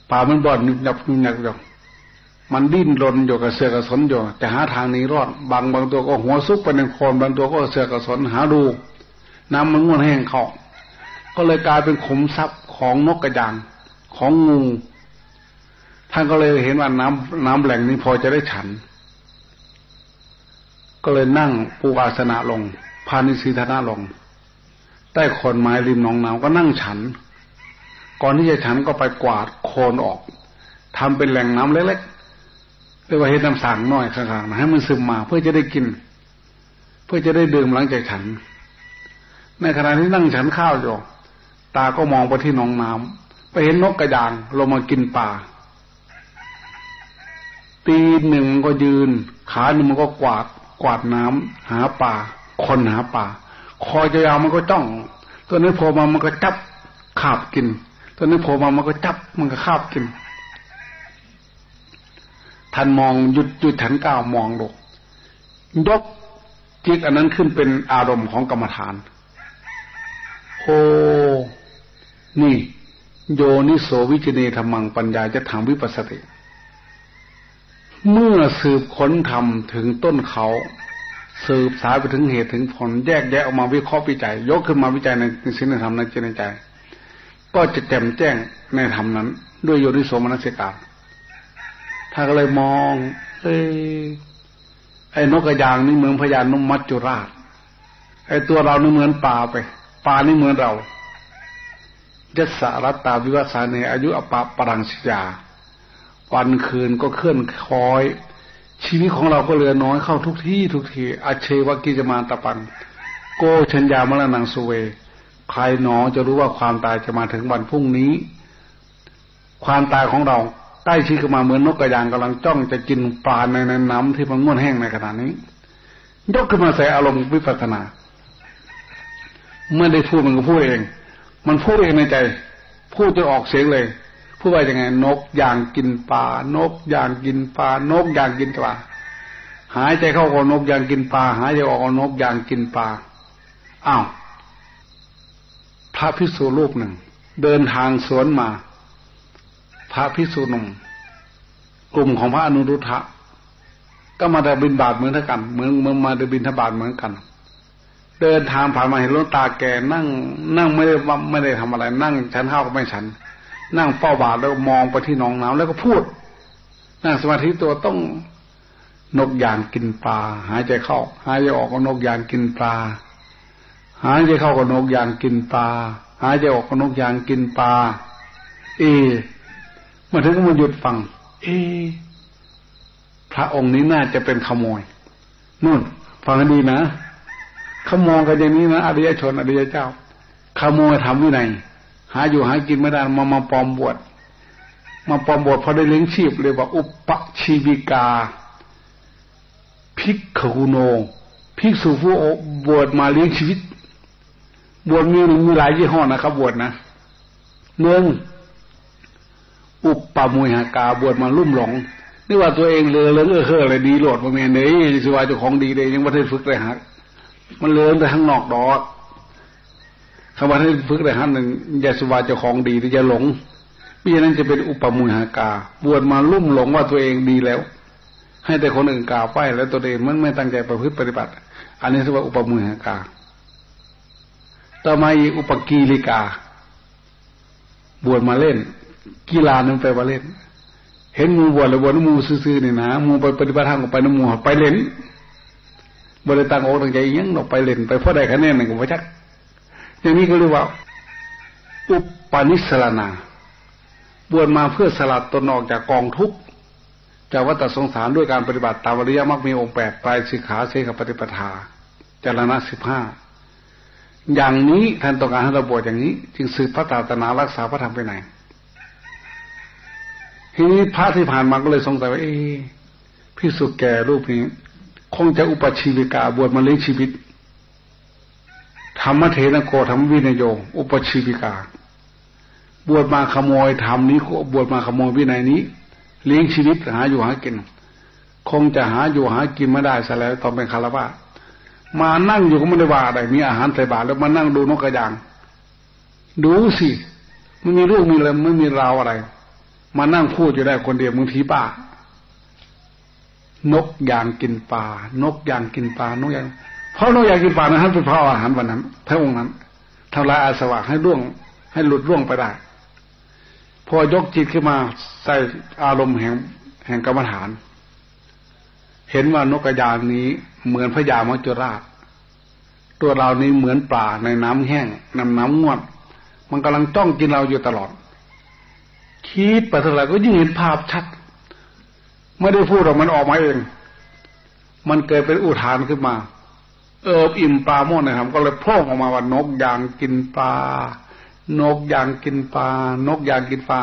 ปลามันบ่อนหยับหยับหยับมันดิ้นรนอยู่กับเสือกระสนอยู่จะหาทางหนีรอด บางบางตัวก็หัวซุกไปในโคนบางตัวก็เสือกระสนหาดู น้ำมันง่วนแห้งเขาก็เลยกลายเป็นขุมทรัพย์ของนกกระยางของงูท่านก็เลยเห็นว่าน้ำน้ำแหล่งนี้พอจะได้ฉัน ก็เลยนั่งปูอาสนะลงพานิสีธนาลงใต้คนไม้ริมหนองน้ำก็นั่งฉัน ก่อนที่จะฉันก็ไปกวาดโคนออกทำเป็นแหล่งน้ำเล็กๆเรียกว่าเห็ดน้ำสางน้อยข้างๆนะให้มันซึมมาเพื่อจะได้กิน เพื่อจะได้ดื่มหลังจากฉัน ในขณะที่นั่งฉันข้าวอยู่ตาก็มองไปที่หนองน้ำไปเห็นนกกระยางลงมากินปลาตีหนึ่งก็ยืน ขาหนึ่งมันก็กวาดกวาดน้ำหาปลาคนหาปลาคอยจะยาวมันก็จ้อง ตัวนี้โผล่มามันก็จับขาบกิน ตัวนี้โผล่มามันก็จับมันก็คาบกินท่านมองหยุดหยุดฉันก้าวมองดูยกจิตอันนั้นขึ้นเป็นอารมณ์ของกรรมฐานโอ้นี่ โยนิโสวิจเนธรรมังปัญญาจะทำวิปัสสติ เมื่อสืบค้นทำถึงต้นเขา สืบสายไปถึงเหตุถึงผลแยกแยะออกมาวิเคราะห์วิจัย ยกขึ้นมาวิจัยในสิ่งธรรมในจิตในใจ ก็จะแจ่มแจ้งในธรรมนั้น ด้วยโยนิโสมนัสิการถ้าก็เลยมองเอ้ไอ้นกกระยางนี่เหมือนพญานมมัจจุราช ไอ้ตัวเรานี่เหมือนปลาไปปลานี่เหมือนเรายัสรัตตาวิวัสานอายุอปะปรังสิยา วันคืนก็เคลื่อนคอย ชีวิตของเราก็เหลือน้อยเข้าทุกที่ทุกทีอาเชวกิจมาตะปันโกชัญญามรณังสุเว ใครหนอจะรู้ว่าความตายจะมาถึงวันพรุ่งนี้ ความตายของเราใกล้ชิดกันมาเหมือนนกกระยางกำลังจ้องจะกินปลาในน้ำที่มันง่วนแห้งในขณะนี้ ยกขึ้นมาใส่อารมณ์วิปัสสนา เมื่อได้พูดมันก็พูดเอง มันพูดเองในใจ พูดจะออกเสียงเลย พูดว่ายังไง นกอย่างกินปลานกอย่างกินปลานกอย่างกินปลาหายใจเข้าก็นกอย่างกินปลาหายใจออกก็นกอย่างกินปลาอ้าว ระพิสุรูปหนึ่ง เดินทางสวนมา พระพิสุหนุ่มกลุ่มของพระอนุรุทธะก็มาได้บินบาตเหมือนกันเหมือนเมือมาได้บินทบาทเหมือนกัน เดินทางผ่านมาเห็นหลวงตาแกนั่ง นั่งไม่ได้ไม่ได้ทำอะไร นั่งฉันข้าวก็ไม่ฉัน นั่งเฝ้าบาทแล้วมองไปที่หนองน้ำแล้วก็พูด นั่งสมาธิตัวต้องนกยางกินปลาหายใจเข้าหายใจออกก็นกยางกินปลา หายใจเข้าก็นกยางกินปลาหายใจออกก็นกยางกินปลาเอมาถึงก็มาหยุดฟัง เอ พระองค์นี้น่าจะเป็นขโมยนู่นฟังดีนะเขามองกันอย่างนี้นะอริยชนอริยเจ้าขโมยทำวินัยหาอยู่หากินไม่ได้มามาปลอมบวชมาปลอมบวชพอได้เลี้ยงชีพเลยว่าอุปชีวิกาพิกขุโนภิกษุผู้บวชมาเลี้ยงชีวิต บวชมีมีหลายยี่ห้อนะครับ บวชนะเนื่องอุปปามุหากาบวชมาลุ่มหลงนี่ว่าตัวเองเลยเลยเออเอออะไรดีโหลดมาเมียเนี่ยสิว่าเจ้าของดีเลยยังไม่ได้ฝึกเลยฮะมันเลื่อนแต่ข้างนอกดอกคำว่าให้ฝึกเลยฮะหนึ่งยาสวาเจ้าของดีที่จะหลงมิฉะนั้นจะเป็นอุปมุหากา บวชมาลุ่มหลงว่าตัวเองดีแล้ว ให้แต่คนอื่นกล่าวไปแล้วตัวเองมันไม่ตั้งใจประพฤติปฏิบัติ อันนี้เรียกว่าอุปมุหากา ต่อมาอีกอุปกีริกา บวชมาเล่น กีฬานั้นไปว่าเล่น เห็นมูบวชแล้วบวชมูซื่อๆเนี่ยนะมูไปปฏิบัติธรรมไปน้ำมูไปเล่นบริตังอกตั้งใจยังออกไปเล่น ไปเพราะใดคะแนนหนึ่งก็ไม่ชัก อย่างนี้ก็เรียกว่า อุปนิสรนาบวชมาเพื่อสลัดตนออกจากกองทุกข์จากวัฏสงสารด้วยการปฏิบัติตามวริยมรรคมีองค์แปดปลายสิกขาเสกปฏิปทาจารณะสิบห้า อย่างนี้ท่านต้องการให้เราบวชอย่างนี้ จึงสืบพระศาสนารักษาพระธรรมไปไหน ทีนี้พระที่ผ่านมาก็เลยสงสัยว่าเอ๊พิสุแก่รูปนี้ คงจะอุปชีวิกาบวชมาเลี้ยงชีวิตธรรมเทนโกธรรมวินโย อุปชีวิกา บวชมาขโมยธรรมนี้บวชมาขโมยวินัยนี้ เลี้ยงชีวิตหาอยู่หากิน คงจะหาอยู่หากินไม่ได้ซะแล้วตอนเป็นคารวะ มานั่งอยู่ก็ไม่ได้ว่าอะไรมีอาหารใส่บาตรแล้วมานั่งดูนกกระยาง ดูสิไม่มีเรื่องมีอะไรไม่มีราวอะไร มานั่งพูดอยู่ได้คนเดียวมึงทีป้านกยางกินปลานกยางกินปลานกยางเพราะนกยางกินปลานั้นเป็นพระอาหารวันนั้นพระองค์นั้นทำลายอาสวะให้ร่วง ให้หลุดร่วงไปได้ พอยกจิตขึ้นมาใส่อารมณ์แห่งแห่งกรรมฐาน เห็นว่านกกระยางนี้เหมือนพญามจุราช ตัวเรานี้เหมือนปลาในน้ำแห้งน้ำน้ำงวด มันกำลังจ้องกินเราอยู่ตลอด คิดไปเท่าไหร่ก็ยิ่งเห็นภาพชัด ไม่ได้พูดหรอกมันออกมาเอง มันเกิดเป็นอุทานขึ้นมา เอิบอิ่มปลาโมดนะครับ ก็เลยพ่งออกมาว่านกยางกินปลานกยางกินปลานกยางกินปลา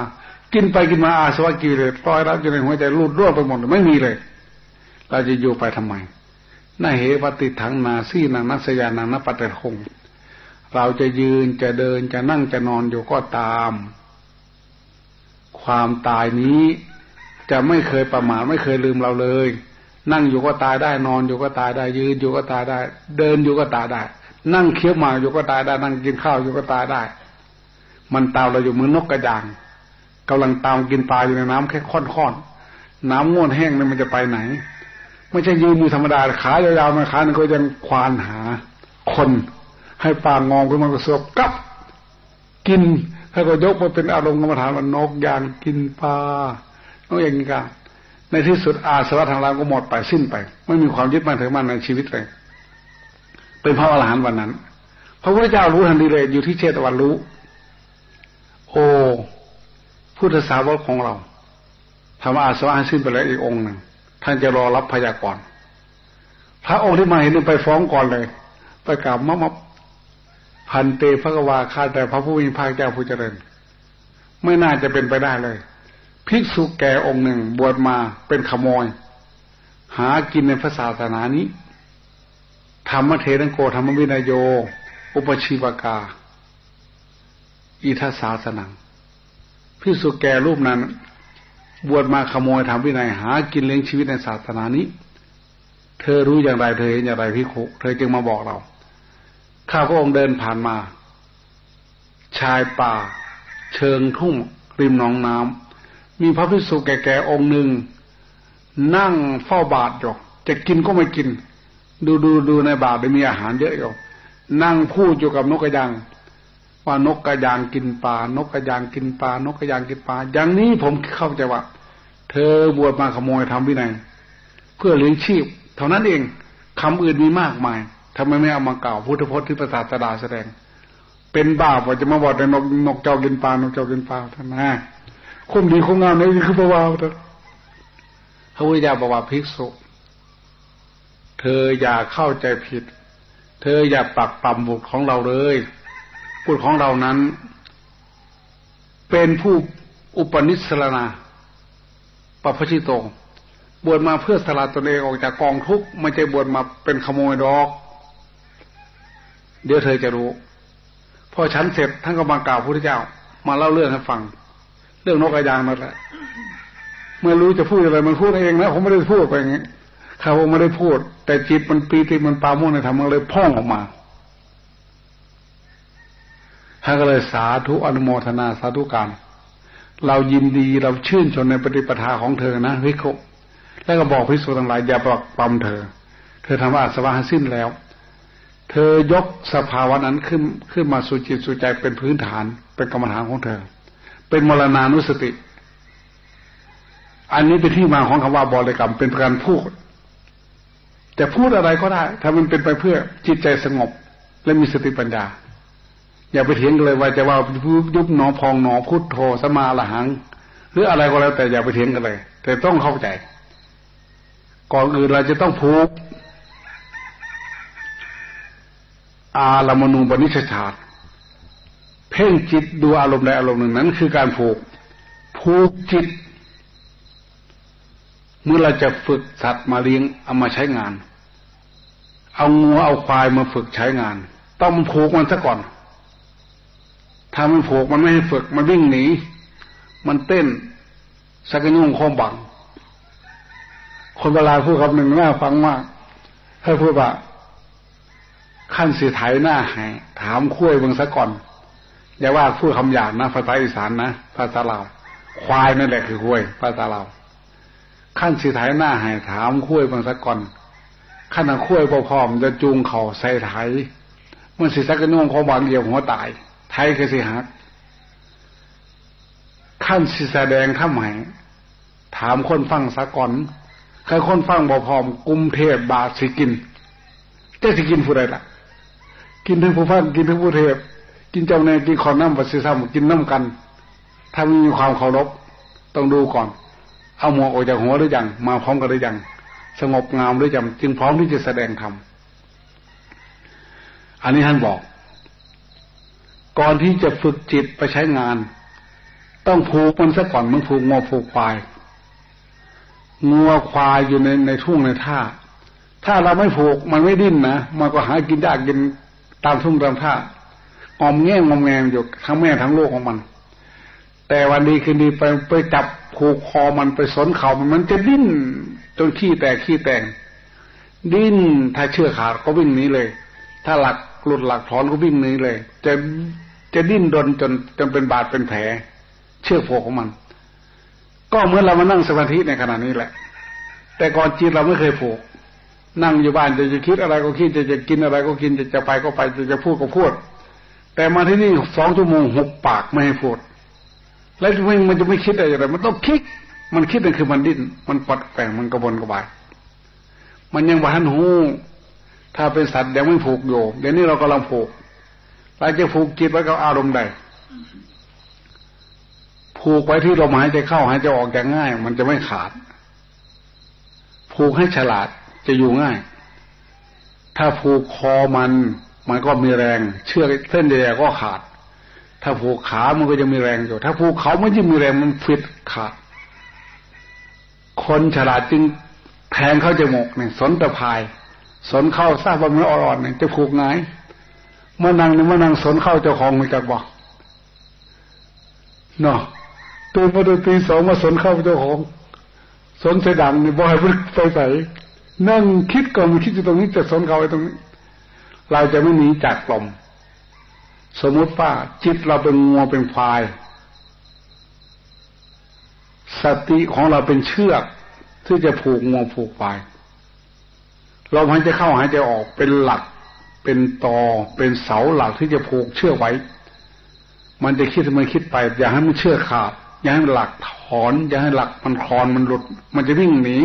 กินไปกินมาอาสวะกิเลสปล่อยรับจนในหัวใจรูดร่วงไปหมดไม่มีเลย เราจะอยู่ไปทำไมนาเหปฏิถังนาซี่นางนัสยานังนปัตตคง เราจะยืนจะเดินจะนั่งจะนอนอยู่ก็ตาม ความตายนี้จะไม่เคยประมาทไม่เคยลืมเราเลย นั่งอยู่ก็ตายได้ นอนอยู่ก็ตายได้ ยืนอยู่ก็ตายได้ เดินอยู่ก็ตายได้ นั่งเคี้ยวหมากอยู่ก็ตายได้ นั่งกินข้าวอยู่ก็ตายได้ มันตามเราอยู่เหมือนนกกระยางกำลังตามกินปลาอยู่ในน้ำแค่ค่อนๆน้ำง่วนแห้งนี่มันจะไปไหน ไม่ใช่ยืนอยู่ธรรมดาขายาวๆมาขานึงก็ยังควานหา คน ให้ปางงองขึ้นมาก็เสือบกับ กินถ้าก็ยกมาเป็นอารมณ์กรรมฐานว่านกยางกินปลานกอย่างนี้กันในที่สุดอาสวะทางเราก็หมดไปสิ้นไป ไม่มีความยึดมั่นถือมั่นในชีวิตเลยเป็นพระอรหันต์วันนั้น พระพุทธเจ้ารู้ทันทีเลยอยู่ที่เชตวันรู้ โอ้พุทธสาวกของเราทำอาสวะให้สิ้นไปแล้วอีกองหนึ่ง ท่านจะรอรับพยากรณ์พระองค์ที่มาเห็นไปฟ้องก่อนเลย ไปกราบมะมะพันเตพระกวาข้าแต่พระผู้มีพระเจ้าผู้เจริญ ไม่น่าจะเป็นไปได้เลย ภิกษุแก่องค์หนึ่งบวชมาเป็นขโมย หากินในพระศาสนานี้ธรรมเทนังโกธรรมวินโย อุปชีวกา อิทัสาสนังภิกษุแก่รูปนั้น บวชมาขโมยทำวินัยหา กินเลี้ยงชีวิตในศาสนานี้ เธอรู้อย่างไรเธอเห็นอย่างไรพิคุเธอจึงมาบอกเรา ข้าพระองค์เดินผ่านมา ชายป่า เชิงทุ่งริมหนองน้ำมีพระภิกษุแก่ๆองค์หนึ่ง นั่งเฝ้าบาทอยู่จะกินก็ไม่กิน ดูดูดูในบาทมีอาหารเยอะอยู่นั่งพูดอยู่กับนกกระยาง ว่านกกระยางกินปลานกกระยางกินปลานกกระยางกินปลาอย่างนี้ผมเข้าใจว่า เธอบวชมาขโมยทำวินัยเพื่อเลี้ยงชีพ เท่านั้นเองคำอื่นมีมากมายทำไมไม่เอามากล่าวพุทธพจน์ที่พระศาสดาแสดง เป็นบาปว่าจะมาบอกแต่นกนกเจ้ากินปลานกเจ้ากินปลาท่านนะคุ้มดีคุ้มงามนี่คือพระวาวเถอะพระวิญญาบอกว่าภิกษุ เธออย่าเข้าใจผิด เธออย่าปักปั๊มบุตรของเราเลย บุตรของเรานั้น เป็นผู้อุปนิสรนาปพชิโตบวชมาเพื่อสละตนเองออกจากกองทุกข์ไม่ใช่บวชมาเป็นขโมยดอก เดี๋ยวเธอจะรู้พอฉันเสร็จท่านก็มากล่าวพระพุทธเจ้า มาเล่าเรื่องให้ฟัง เรื่องนกกระยางนั่นแหละเมื่อรู้จะพูดอะไรมันพูดเองนะผมไม่ได้พูดไปอย่างนี้เขาไม่ได้พูด แต่จิตมันปีติมันปาโมในธรรมมันเลยพ่องออกมา ท่านก็เลยสาธุอนุโมทนาสาธุการ เรายินดีเราชื่นชมในปฏิปทาของเธอนะวิคุแล้วก็บอกพิสูจน์ทั้งหลายอย่าปลักปั๊มเธอ เธอทำอาสวะสิ้นแล้ว เธอยกสภาวะนั้นขึ้นขึ้นมาสู่จิตสู่ใจเป็นพื้นฐานเป็นกรรมฐานของเธอ เป็นมรณานุสติ อันนี้เป็นที่มาของคำว่าบริกรรมเป็นการพูด แต่พูดอะไรก็ได้ ถ้ามันเป็นไปเพื่อจิตใจสงบและมีสติปัญญา อย่าไปเถียงเลยว่าจะว่ายุบหนอพองหนอพุทโธสมาละหัง หรืออะไรก็แล้ว แต่อย่าไปเถียงกันเลย แต่ต้องเข้าใจ ก่อนอื่นเราจะต้องผูกอารมณูปนิชฌานเพ่งจิตดูอารมณ์ใดอารมณ์หนึ่งนั้น คือการผูก ผูกจิต เมื่อเราจะฝึกสัตว์มาเลี้ยงเอามาใช้งาน เอางัวเอาควายมาฝึกใช้งาน ต้องผูกมันซะก่อน ถ้ามันผูกมันไม่ให้ฝึก มันวิ่งหนี มันเต้นสักยุ่งคมบัง คนเวลาพูดคำหนึ่งน่าฟังมากให้พูดว่าขั้นสีไถหน้าหายถามคุ้ยเบิ่งซะก่อน อย่าว่าพูดคำหยาบนะ ภาษาอีสานนะภาษาลาวควายนั่นแหละคือคุ้ยภาษาลาวขั้นสีไถหน้าหายถามคุ้ยเบิ่งซะก่อนขณะคุ้ยพอมจะจูงเข่าใส่ไถมันสิสักนุ่งของบางเดียวหัวตาย ไทยก็สิหักขั้นสิแสดงข้าใหม่ ถามคนฟังสักก่อนใครคนฟังบ่พร้อมกุมเทพบาสิกินจะสิกินผู้ใดล่ะ กินทั้งผู้ฟังกินทั้งผู้เทพ กินเจ้าในกินขอน้ำบัสิซ้ำกินน้ำกัน ถ้ามีความเคารพต้องดูก่อน เอาหมวกออกจากหัวหรือยังมาพร้อมกันหรือยังสงบงามหรือยังจึงพร้อมที่จะแสดงธรรมอันนี้ท่านบอก ก่อนที่จะฝึกจิตไปใช้งาน ต้องผูกมันซะก่อนมันผูกงอผูกควายงัวควายอยู่ในในทุ่งในท่า ถ้าเราไม่ผูกมันไม่ดิ้นนะมันก็หากินยากกินตามทุ่งตามท่างอมแง่งอมแงงอยู่ทั้งแม่ทั้งโลกของมัน แต่วันดีคืนดีไปไปจับผูกคอมันไปสนเขามันมันจะดิ้นจนขี้แตกขี้แตงดิ้นถ้าเชื่อขาดก็วิ่งหนีเลย ถ้าหลักหลุดหลักถอนก็วิ่งหนีเลย จะ จะดิ้นดนจนจนเป็นบาดเป็นแผล เชื่อโผของมัน ก็เหมือนเรามานั่งสมาธิในขณะนี้แหละ แต่ก่อนจิตเราไม่เคยผูกนั่งอยู่บ้านจะจะคิดอะไรก็คิดจะจะกินอะไรก็กินจะจะไปก็ไปจะจะพูดก็พูด แต่มาที่นี่สองชั่วโมงหกปากไม่ให้พูด แล้วมันจะไม่คิดอะไรมันต้องคิด มันคิดนั่นคือมันดิ้นมันปัดแฝงมันกระบนกระบาย มันยังบานหูถ้าเป็นสัตว์ยังไม่ผูกโยเดี๋ยวนี้เรากำลังผูก เราจะผูกจิตไว้กับอารมณ์ใดผูกไว้ที่ลมหายใจเข้าหายใจออกอย่างง่าย มันจะไม่ขาด ผูกให้ฉลาดจะอยู่ง่าย ถ้าผูกคอมันมันก็มีแรง เชือกเส้นเดียวก็ขาด ถ้าผูกขามันก็จะมีแรงอยู่ ถ้าผูกเขาไม่ยิ่งมีแรงมันฟิตขาด คนฉลาดจึงแทงเข้าจมูกเนี่ยสนตะพาย สนเข้าทราบว่ามันอ่อนเนี่ยจะผูกไง มื่อนั่งเนี่ยมื่อนั่งสนเข้าเจ้าของมันจะบอกเนาะตื่นมาดูตีสองมาสนเข้าเจ้าของ สนเสดังเนี่ยบ่อยไปใส่นั่งคิดก่อนมันคิดอยู่ตรงนี้จะสนเข้าไปตรงนี้ เราจะไม่หนีจากลมสมมติว่าจิตเราเป็นงัวเป็นควาย สติของเราเป็นเชือก ที่จะผูกงวงผูกไปเราหายใจเข้าหายใจออกเป็นหลัก เป็นตอเป็นเสาหลักที่จะผูกเชือกไว้ มันจะคิดมันคิดไป อย่าให้มันเชือกขาดอย่าให้มันหลักถอน อย่าให้หลักมันคลอนมันหลุด มันจะวิ่งหนี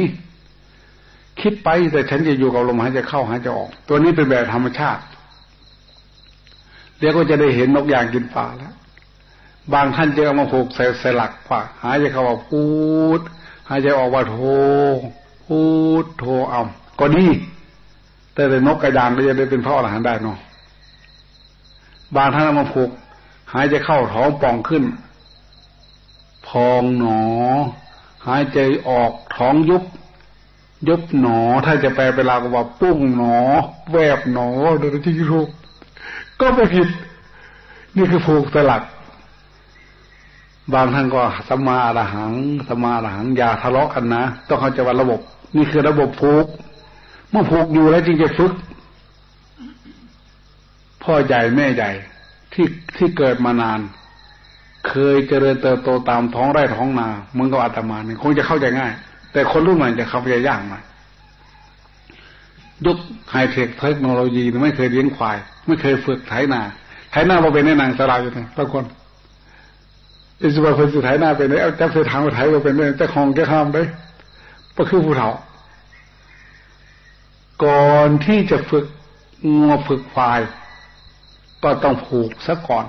คิดไปแต่ฉันจะอยู่กับลมหายใจเข้าหายใจออก ตัวนี้เป็นแบบธรรมชาติเดี๋ยวก็จะได้เห็นนกยางกินปลาแล้วบางท่านจะเอามาผูกใส่ใส่หลักว่าหายใจเข้าว่าพูด หายใจออกว่าโทพูดโทเอาก็ดี แต่แต่นกกระยางก็จะได้เป็นพระอรหันต์ได้เนาะบางท่านมาผูกหายใจเข้าท้องป่องขึ้น พองหนอ หายใจออกท้องยุบ ยุบหนอ ถ้าจะแปลเวลาก็ว่าปุ้งหนอ แวบหนอโดยที่รูปก็ไม่ผิด นี่คือผูกสลัก บางท่านก็สมาอรหังสมาอรหังอย่าทะเลาะกันนะ ต้องเข้าใจว่าระบบ นี่คือระบบผูก เมื่อผูกอยู่แล้วจึงจะฝึก พ่อใหญ่แม่ใหญ่ที่ที่เกิดมานาน เคยเจริญเติบโตตามท้องไร่ท้องนาเมึงก็อาตมาเนี่ยคงจะเข้าใจง่าย แต่คนรุ่นใหม่จะเข้าใจยากหน่อยยุคไฮเทคเทคโนโลยีไม่เคยเลี้ยงควาย ไม่เคยฝึกไถนาไถนาเราเป็นในนางสลาอยู่ไงบางคนอิสบาคนสุดไถนาเป็นเอาจับเสือทางไปไถเราเป็นเนี่ยจะคลองแกข้ามได้ก็คือผู้เฒ่า ก่อนที่จะฝึกงัวฝึกควาย ก็ต้องผูกซะก่อน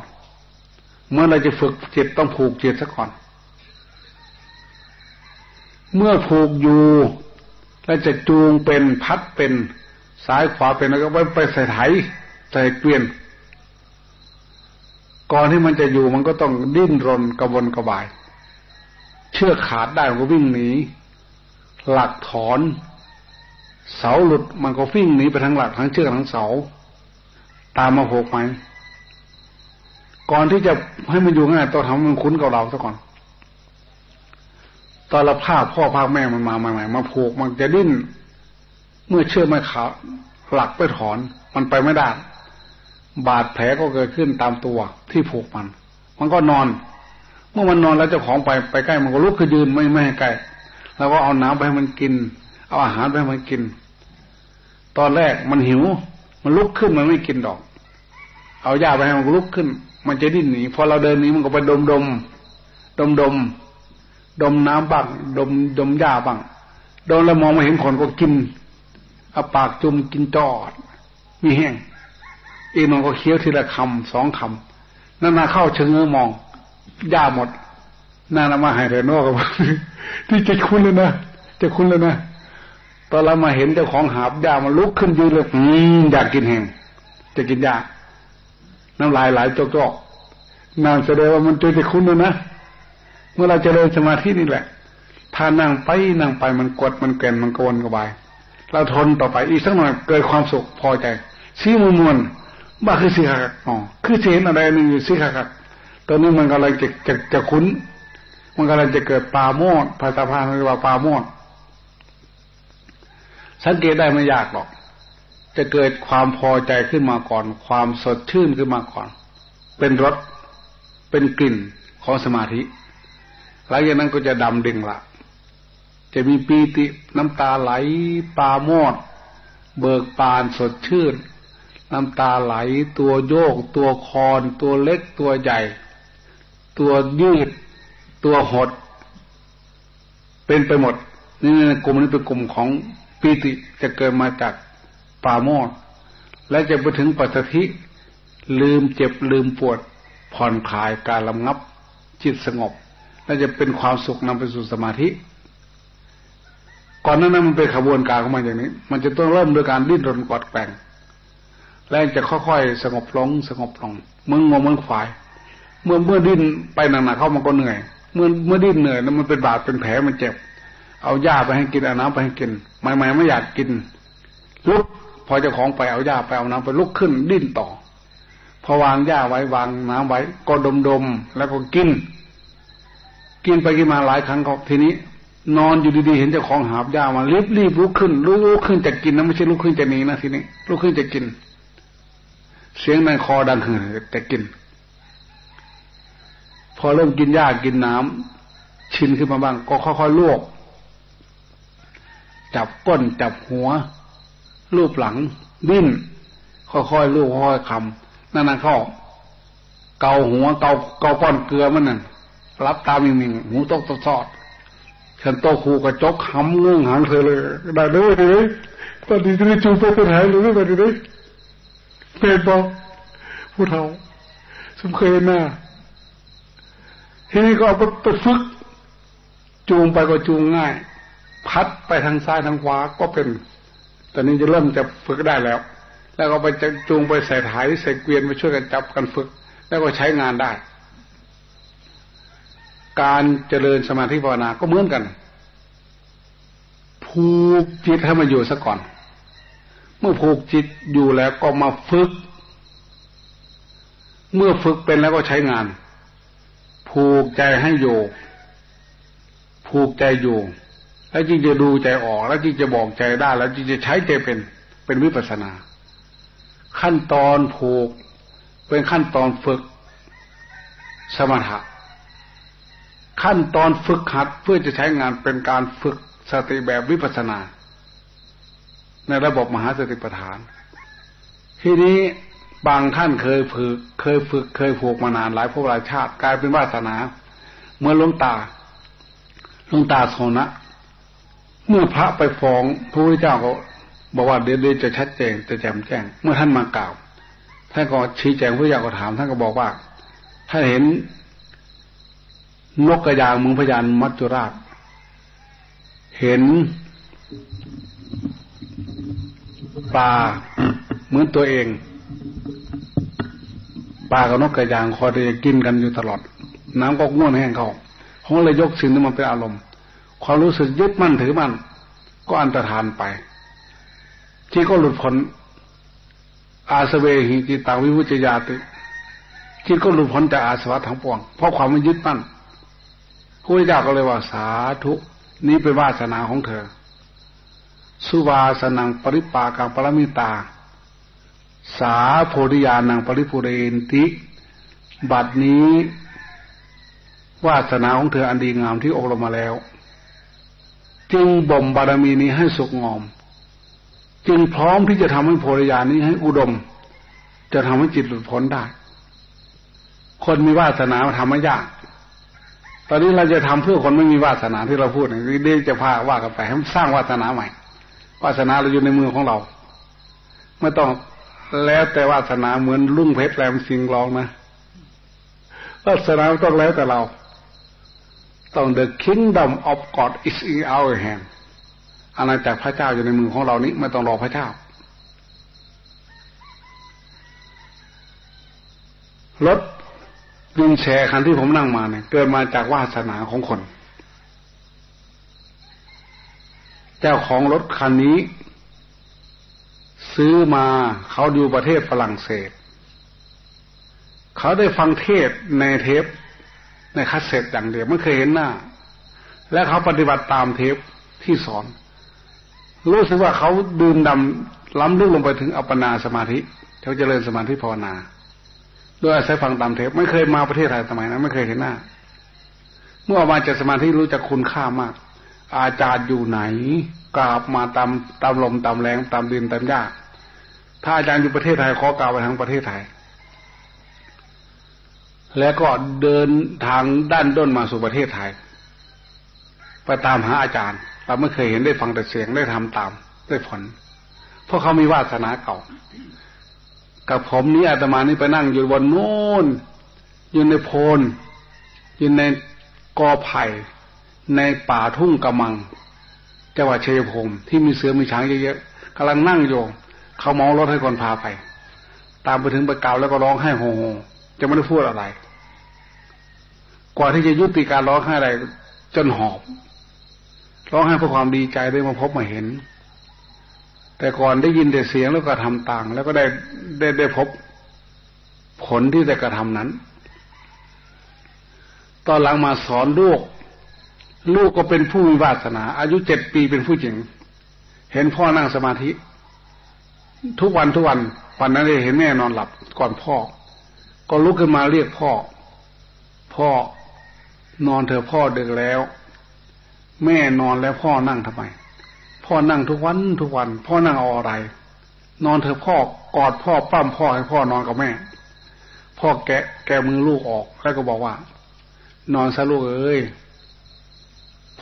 เมื่อเราจะฝึกจิตต้องผูกจิตซะก่อน เมื่อผูกอยู่แล้วจะจูงเป็นพัดเป็นซ้ายขวาเป็นแล้วก็ไปไปใส่ไถใส่เกวียน ก่อนที่มันจะอยู่มันก็ต้องดิ้นรนกระวนกระบาย เชือกขาดได้มันก็วิ่งหนีหลักถอน เสาหลุดมันก็วิ่งหนีไปทั้งหลักทั้งเชือกทั้งเสา ตามมาโผกไหมก่อนที่จะให้มันอยู่ง่ายต้องทำมันคุ้นกับเราซะก่อน ตอนเราพาพ่อพาแม่มันมาใหม่ๆมาผูกมันจะดิ้น เมื่อเชือกไม่ขาหลักไปถอน มันไปไม่ได้บาดแผลก็เกิดขึ้นตามตัวที่ผูกมัน มันก็นอน เมื่อมันนอนแล้วเจ้าของไปไปใกล้มันก็ลุกขึ้นยืนไม่ไม่ให้ใกล้ แล้วก็เอาน้ำไปให้มันกิน เอาอาหารไปมันกิน ตอนแรกมันหิว มันลุกขึ้นมันไม่กินดอก เอาหญ้าไปให้มันลุกขึ้น มันจะดิ้นหนีพอเราเดินหนีมันก็ไปดมดมดมดมดมน้ำบ้างดมดมหญ้าบ้างโดนแล้วมองม่เห็นคนก็กินเอาปากจุ่มกินจอดมีแห้งอีกน้องก็เคี้ยวทีละคำสองคำนั่นนาเข้าเชิงเงอมองย่าหมดน่านมาหายเรนอกกับที่จะคุ้นเลยนะจะคุ้นเลยนะ ตอนเรามาเห็นเจ้าของหาบยามันลุกขึ้นยืนเลยอืมอยากกินแหงจะกินยาน้ำลายไหลจอกๆนานแสดงว่ามันจะจะคุ้นเลยนะเมื่อเราจะเลยสมาธินี่แหละถ้านั่งไปนั่งไปมันกดมันเกลนมันกวนกระบายเราทนต่อไปอีกสักหน่อยเกิดความสุขพอใจซีมมวนบ้าคือสีขักอ๋อคือเห็นอะไรหนึ่งอยู่สีขักตอนนี้มันกำลังจะจะจะคุ้น มันกำลังจะเกิดปาโมดภาษาพาเรียกว่าปาโมด สังเกตได้ไม่ยากหรอก จะเกิดความพอใจขึ้นมาก่อน ความสดชื่นขึ้นมาก่อน เป็นรสเป็นกลิ่นของสมาธิ หลังจากนั้นก็จะดำดึงละจะมีปีติน้ำตาไหลปาโมดเบิกบานสดชื่น น้ำตาไหลตัวโยก ตัวคอนตัวเล็กตัวใหญ่ ตัวยืด ตัวหด เป็นไปหมด นี่กลุ่มนี้เป็นกลุ่มของ ปีติจะเกิดมาจากปาโมดและจะไปถึงปัจจิลืมเจ็บลืมปวดผ่อนคลายการลำงับจิตสงบ และจะเป็นความสุขนำไปสู่สมาธิ ก่อนนั้นมันเป็นขบวนการของมันอย่างนี้ มันจะต้องเริ่มโดยการดิ้นรนกอดแกงแล้วจะค่อยๆสงบลงสงบลงมึงงงมึงฝ่าย เมื่อเมื่อดิ้นไปหนักๆเข้ามันก็เหนื่อย เมื่อเมื่อดิ้นเหนื่อยแล้วมันเป็นบาดเป็นแผลมันเจ็บ เอาหญ้าไปให้กินเอาน้ำไปให้กินใหม่ๆไม่อยากกิน ลุกพอเจ้าของไปเอาหญ้าไปเอาน้ำไปลุกขึ้นดิ้นต่อ พอวางหญ้าไว้วางน้ำไว้ ก็ดมๆแล้วก็กิน กินไปกินมาหลายครั้งก็ทีนี้ นอนอยู่ดีๆเห็นเจ้าของหาบยามารีบรีบลุกขึ้นลุกขึ้นจะกินนะไม่ใช่ลุกขึ้นจะหนีนะทีนี้ลุกขึ้นจะกิน เสียงในคอดังเหือจะกิน พอเริ่มกินหญ้ากินน้ำชินขึ้นมาบ้าง ก็ค่อยๆลวก จับก้นจับหัวลูบหลัง ดิ้น ค่อยๆลูบค่อยๆคำนั่นนั่นเขาเกาหัวเกาเกาก้อนเกลือมันนั่นรับตามิ่งๆหูตกตสอดฉันโตคูกระจกหำงงหางเธอเลยได้เลยเลยตอนนี้จะได้จูบไปเป็นหายเลยตอนนี้เลยเป็นบอกผู้เฒ่าสมเคยหน้าทีนี้ก็เอาไปฝึกจูงไปก็จูงง่าย พัดไปทางซ้ายทางขวาก็เป็น ตอนนี้จะเริ่มจะฝึกได้แล้ว แล้วก็ไปจะจูงไปใส่ถ่ายใส่เกวียนไปช่วยกันจับกันฝึก แล้วก็ใช้งานได้ การเจริญสมาธิภาวนาก็เหมือนกันผูผูกจิตให้มันอยู่ซะก่อน เมื่อผูกจิตอยู่แล้วก็มาฝึก เมื่อฝึกเป็นแล้วก็ใช้งาน ผูกใจให้อยู่ ผูกใจอยู่ แล้วจึงจะดูใจออก แล้วจึงจะบอกใจได้ แล้วจึงจะใช้ใจเป็นเป็นวิปัสนา ขั้นตอนผูก เป็นขั้นตอนฝึกสมถะขั้นตอนฝึกหัดเพื่อจะใช้งานเป็นการฝึกสติแบบวิปัสนา ในระบบมหาสติปัฏฐาน ทีนี้บางท่านเคยฝึก เคยฝึก เคยผูกมานานหลายภพหลายชาติกลายเป็นวาสนา เมื่อลงตาลงตาโสนะ เมื่อพระไปฟ้องพระพุทธเจ้าก็บอกว่าเดี๋ยวจะชัดเจนจะแจ่มแจ้ง เมื่อท่านมากล่าวท่านก็ชี้แจงพระเจ้าก็ถาม ท่านก็บอกว่า ถ้าเห็นนกกระยางมึงพยานมัจจุราช เห็นปลาเหมือนตัวเองปลากับนกกระยางคอยจะกินกันอยู่ตลอด น้ำก็ง่วนแห้งเขาเขาเลยยกสิ่งนี้มันเป็นอารมณ์ ความรู้สึกยึดมั่นถือมั่นก็อันตรธานไป ที่ก็หลุดพ้นอาสเวหิจิตังวิวุจยาติที่ก็หลุดพ้นจากอาสวะทั้งปวง เพราะความไม่ยึดมั่นพระเจ้าก็เลยว่าสาธุ นี้เป็นวาสนาของเธอ สุวาสนังปริปากังปรมิตา สาโพธิญาณังปริปุเรนติ บัดนี้ วาสนาของเธออันดีงามที่อบรมมาแล้ว จึงบ่มบารมีนี้ให้สุกงอม จึงพร้อมที่จะทำให้โพธิญาณนี้ให้อุดม จะทำให้จิตหลุดพ้นได้ คนมีวาสนาทำไม่ยากตอนนี้เราจะทำเพื่อคนไม่มีวาสนาที่เราพูดนี่เดี๋ยวจะพาว่ากันไปให้สร้างวาสนาใหม่ วาสนาเราอยู่ในมือของเราไม่ต้องแล้วแต่วาสนาเหมือนลุ่งเพชรแรมสิงรองนะวาสนาต้องแล้วแต่เรา ต้อง the kingdom of God is in our hand อาณาจักรพระเจ้าอยู่ในมือของเรานี้ไม่ต้องรอพระเจ้า รถวินแชร์คันที่ผมนั่งมาเนี่ย เกิดมาจากวาสนาของคน เจ้าของรถคันนี้ ซื้อมาเขาอยู่ประเทศฝรั่งเศส เขาได้ฟังเทศในเทป ในคัสเซ็ตอย่างเดียวไม่เคยเห็นหน้า และเขาปฏิบัติตามเทปที่สอน รู้สึกว่าเขาดื่มดำล้ำลึกลงไปถึงอัปปนาสมาธิเขาเจริญสมาธิภาวนาโดยอาศัยฟังตามเทปไม่เคยมาประเทศไทยสมัยนั้นไม่เคยเห็นหน้า เมื่อมาจากสมาธิรู้จักคุณค่ามาก อาจารย์อยู่ไหนกราบมาตามตามลมตามแรงตามดินตามหญ้าถ้าอาจารย์อยู่ประเทศไทยขอกล่าวไปทั้งประเทศไทย แล้วก็เดินทางด้านด้นมาสู่ประเทศไทย ไปตามหาอาจารย์ เราไม่เคยเห็นได้ฟังแต่เสียงได้ทำตามได้ผล เพราะเขามีวาสนาเก่า กับผมนี้อาตมานี่ไปนั่งอยู่บนโน้นอยู่ในโพนอยู่ในกอไผ่ในป่าทุ่งกำมังจังหวัดชัยภูมิที่มีเสือมีช้างเยอะๆกำลังนั่งอยู่เขามองรถให้คนพาไป ตามไปถึงไประกาวแล้วก็ร้องไห้โฮโฮ จะไม่ได้พูดอะไร กว่าที่จะยุติการร้องไห้อะไร จนหอบ ร้องไห้เพราะความดีใจได้มาพบมาเห็น แต่ก่อนได้ยินแต่เสียงแล้วก็ทำต่างแล้วก็ได้ได้ได้พบผลที่ได้กระทำนั้น ตอนหลังมาสอนลูก ลูกก็เป็นผู้มีวาสนา อายุเจ็ดปีเป็นผู้หญิง เห็นพ่อนั่งสมาธิ ทุกวันทุกวันวันนั้นได้เห็นแม่นอนหลับก่อนพ่อ ก็ลุกขึ้นมาเรียกพ่อ พ่อนอนเถอะพ่อดึกแล้ว แม่นอนแล้วพ่อนั่งทำไม พ่อนั่งทุกวันทุกวัน พ่อนั่งเอาอะไร นอนเธอพ่อกอดพ่อปั้มพ่อให้พ่อนอนกับแม่ พ่อแกะแกมือลูกออกแล้วก็บอกว่า นอนซะลูกเอ้ย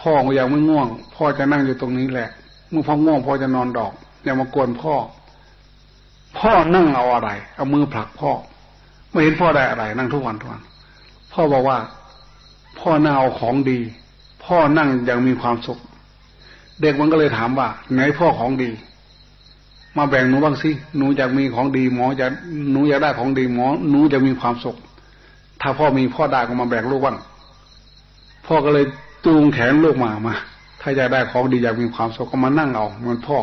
พ่อยังไม่ง่วง พ่อจะนั่งอยู่ตรงนี้แหละเมื่อพ่อง่วงพ่อจะนอนดอกอย่ามากวนพ่อ พ่อนั่งเอาอะไร เอามือผลักพ่อ ไม่เห็นพ่อได้อะไร นั่งทุกวันทุกวัน พ่อบอกว่า พ่อนั่งเอาของดี พ่อนั่งยังมีความสุข เด็กมันก็เลยถามว่า ไหนพ่อของดี มาแบ่งหนูบ้างสิหนูอยากมีของดีหมอจะหนูอยากได้ของดีหมอหนูจะมีความสุข ถ้าพ่อมีพ่อได้ก็มาแบ่งลูกบ้างพ่อก็เลยจูงแขนลูกมามาถ้าอยากได้ของดีอยากมีความสุขก็มานั่งเอาเหมือนพ่อ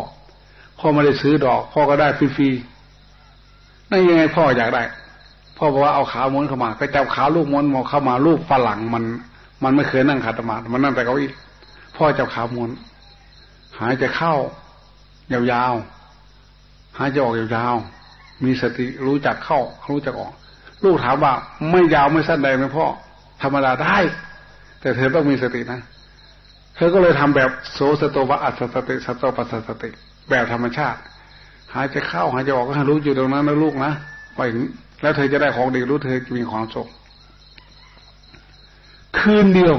พ่อไม่ได้ซื้อดอก พ่อก็ได้ฟรีๆนั่นยังไงพ่ออยากได้ พ่อบอกว่าเอาขาม้วนเข้ามา ก็จับขาลูกม้วนมอเข้ามาลูกฝรั่งมัน มันไม่เคยนั่งขัดสมาธิมันนั่งแต่เก้าอี้พ่อจับขาม้วนหายใจเข้ายาวๆหายใจออกยาวๆมีสติรู้จักเข้า รู้จักออก ลูกถามว่าไม่ยาวไม่สั้นใดไหมพ่อธรรมดาได้ แต่เธอต้องมีสตินะเธอก็เลยทำแบบโสสตวะอัสสติสัตปัสสติ แบบธรรมชาติ หายใจเข้าหายใจออกก็รู้อยู่ตรงนั้นนะลูกนะไป แล้วเธอจะได้ของดีรู้เธอจะมีความสุขคืนเดียว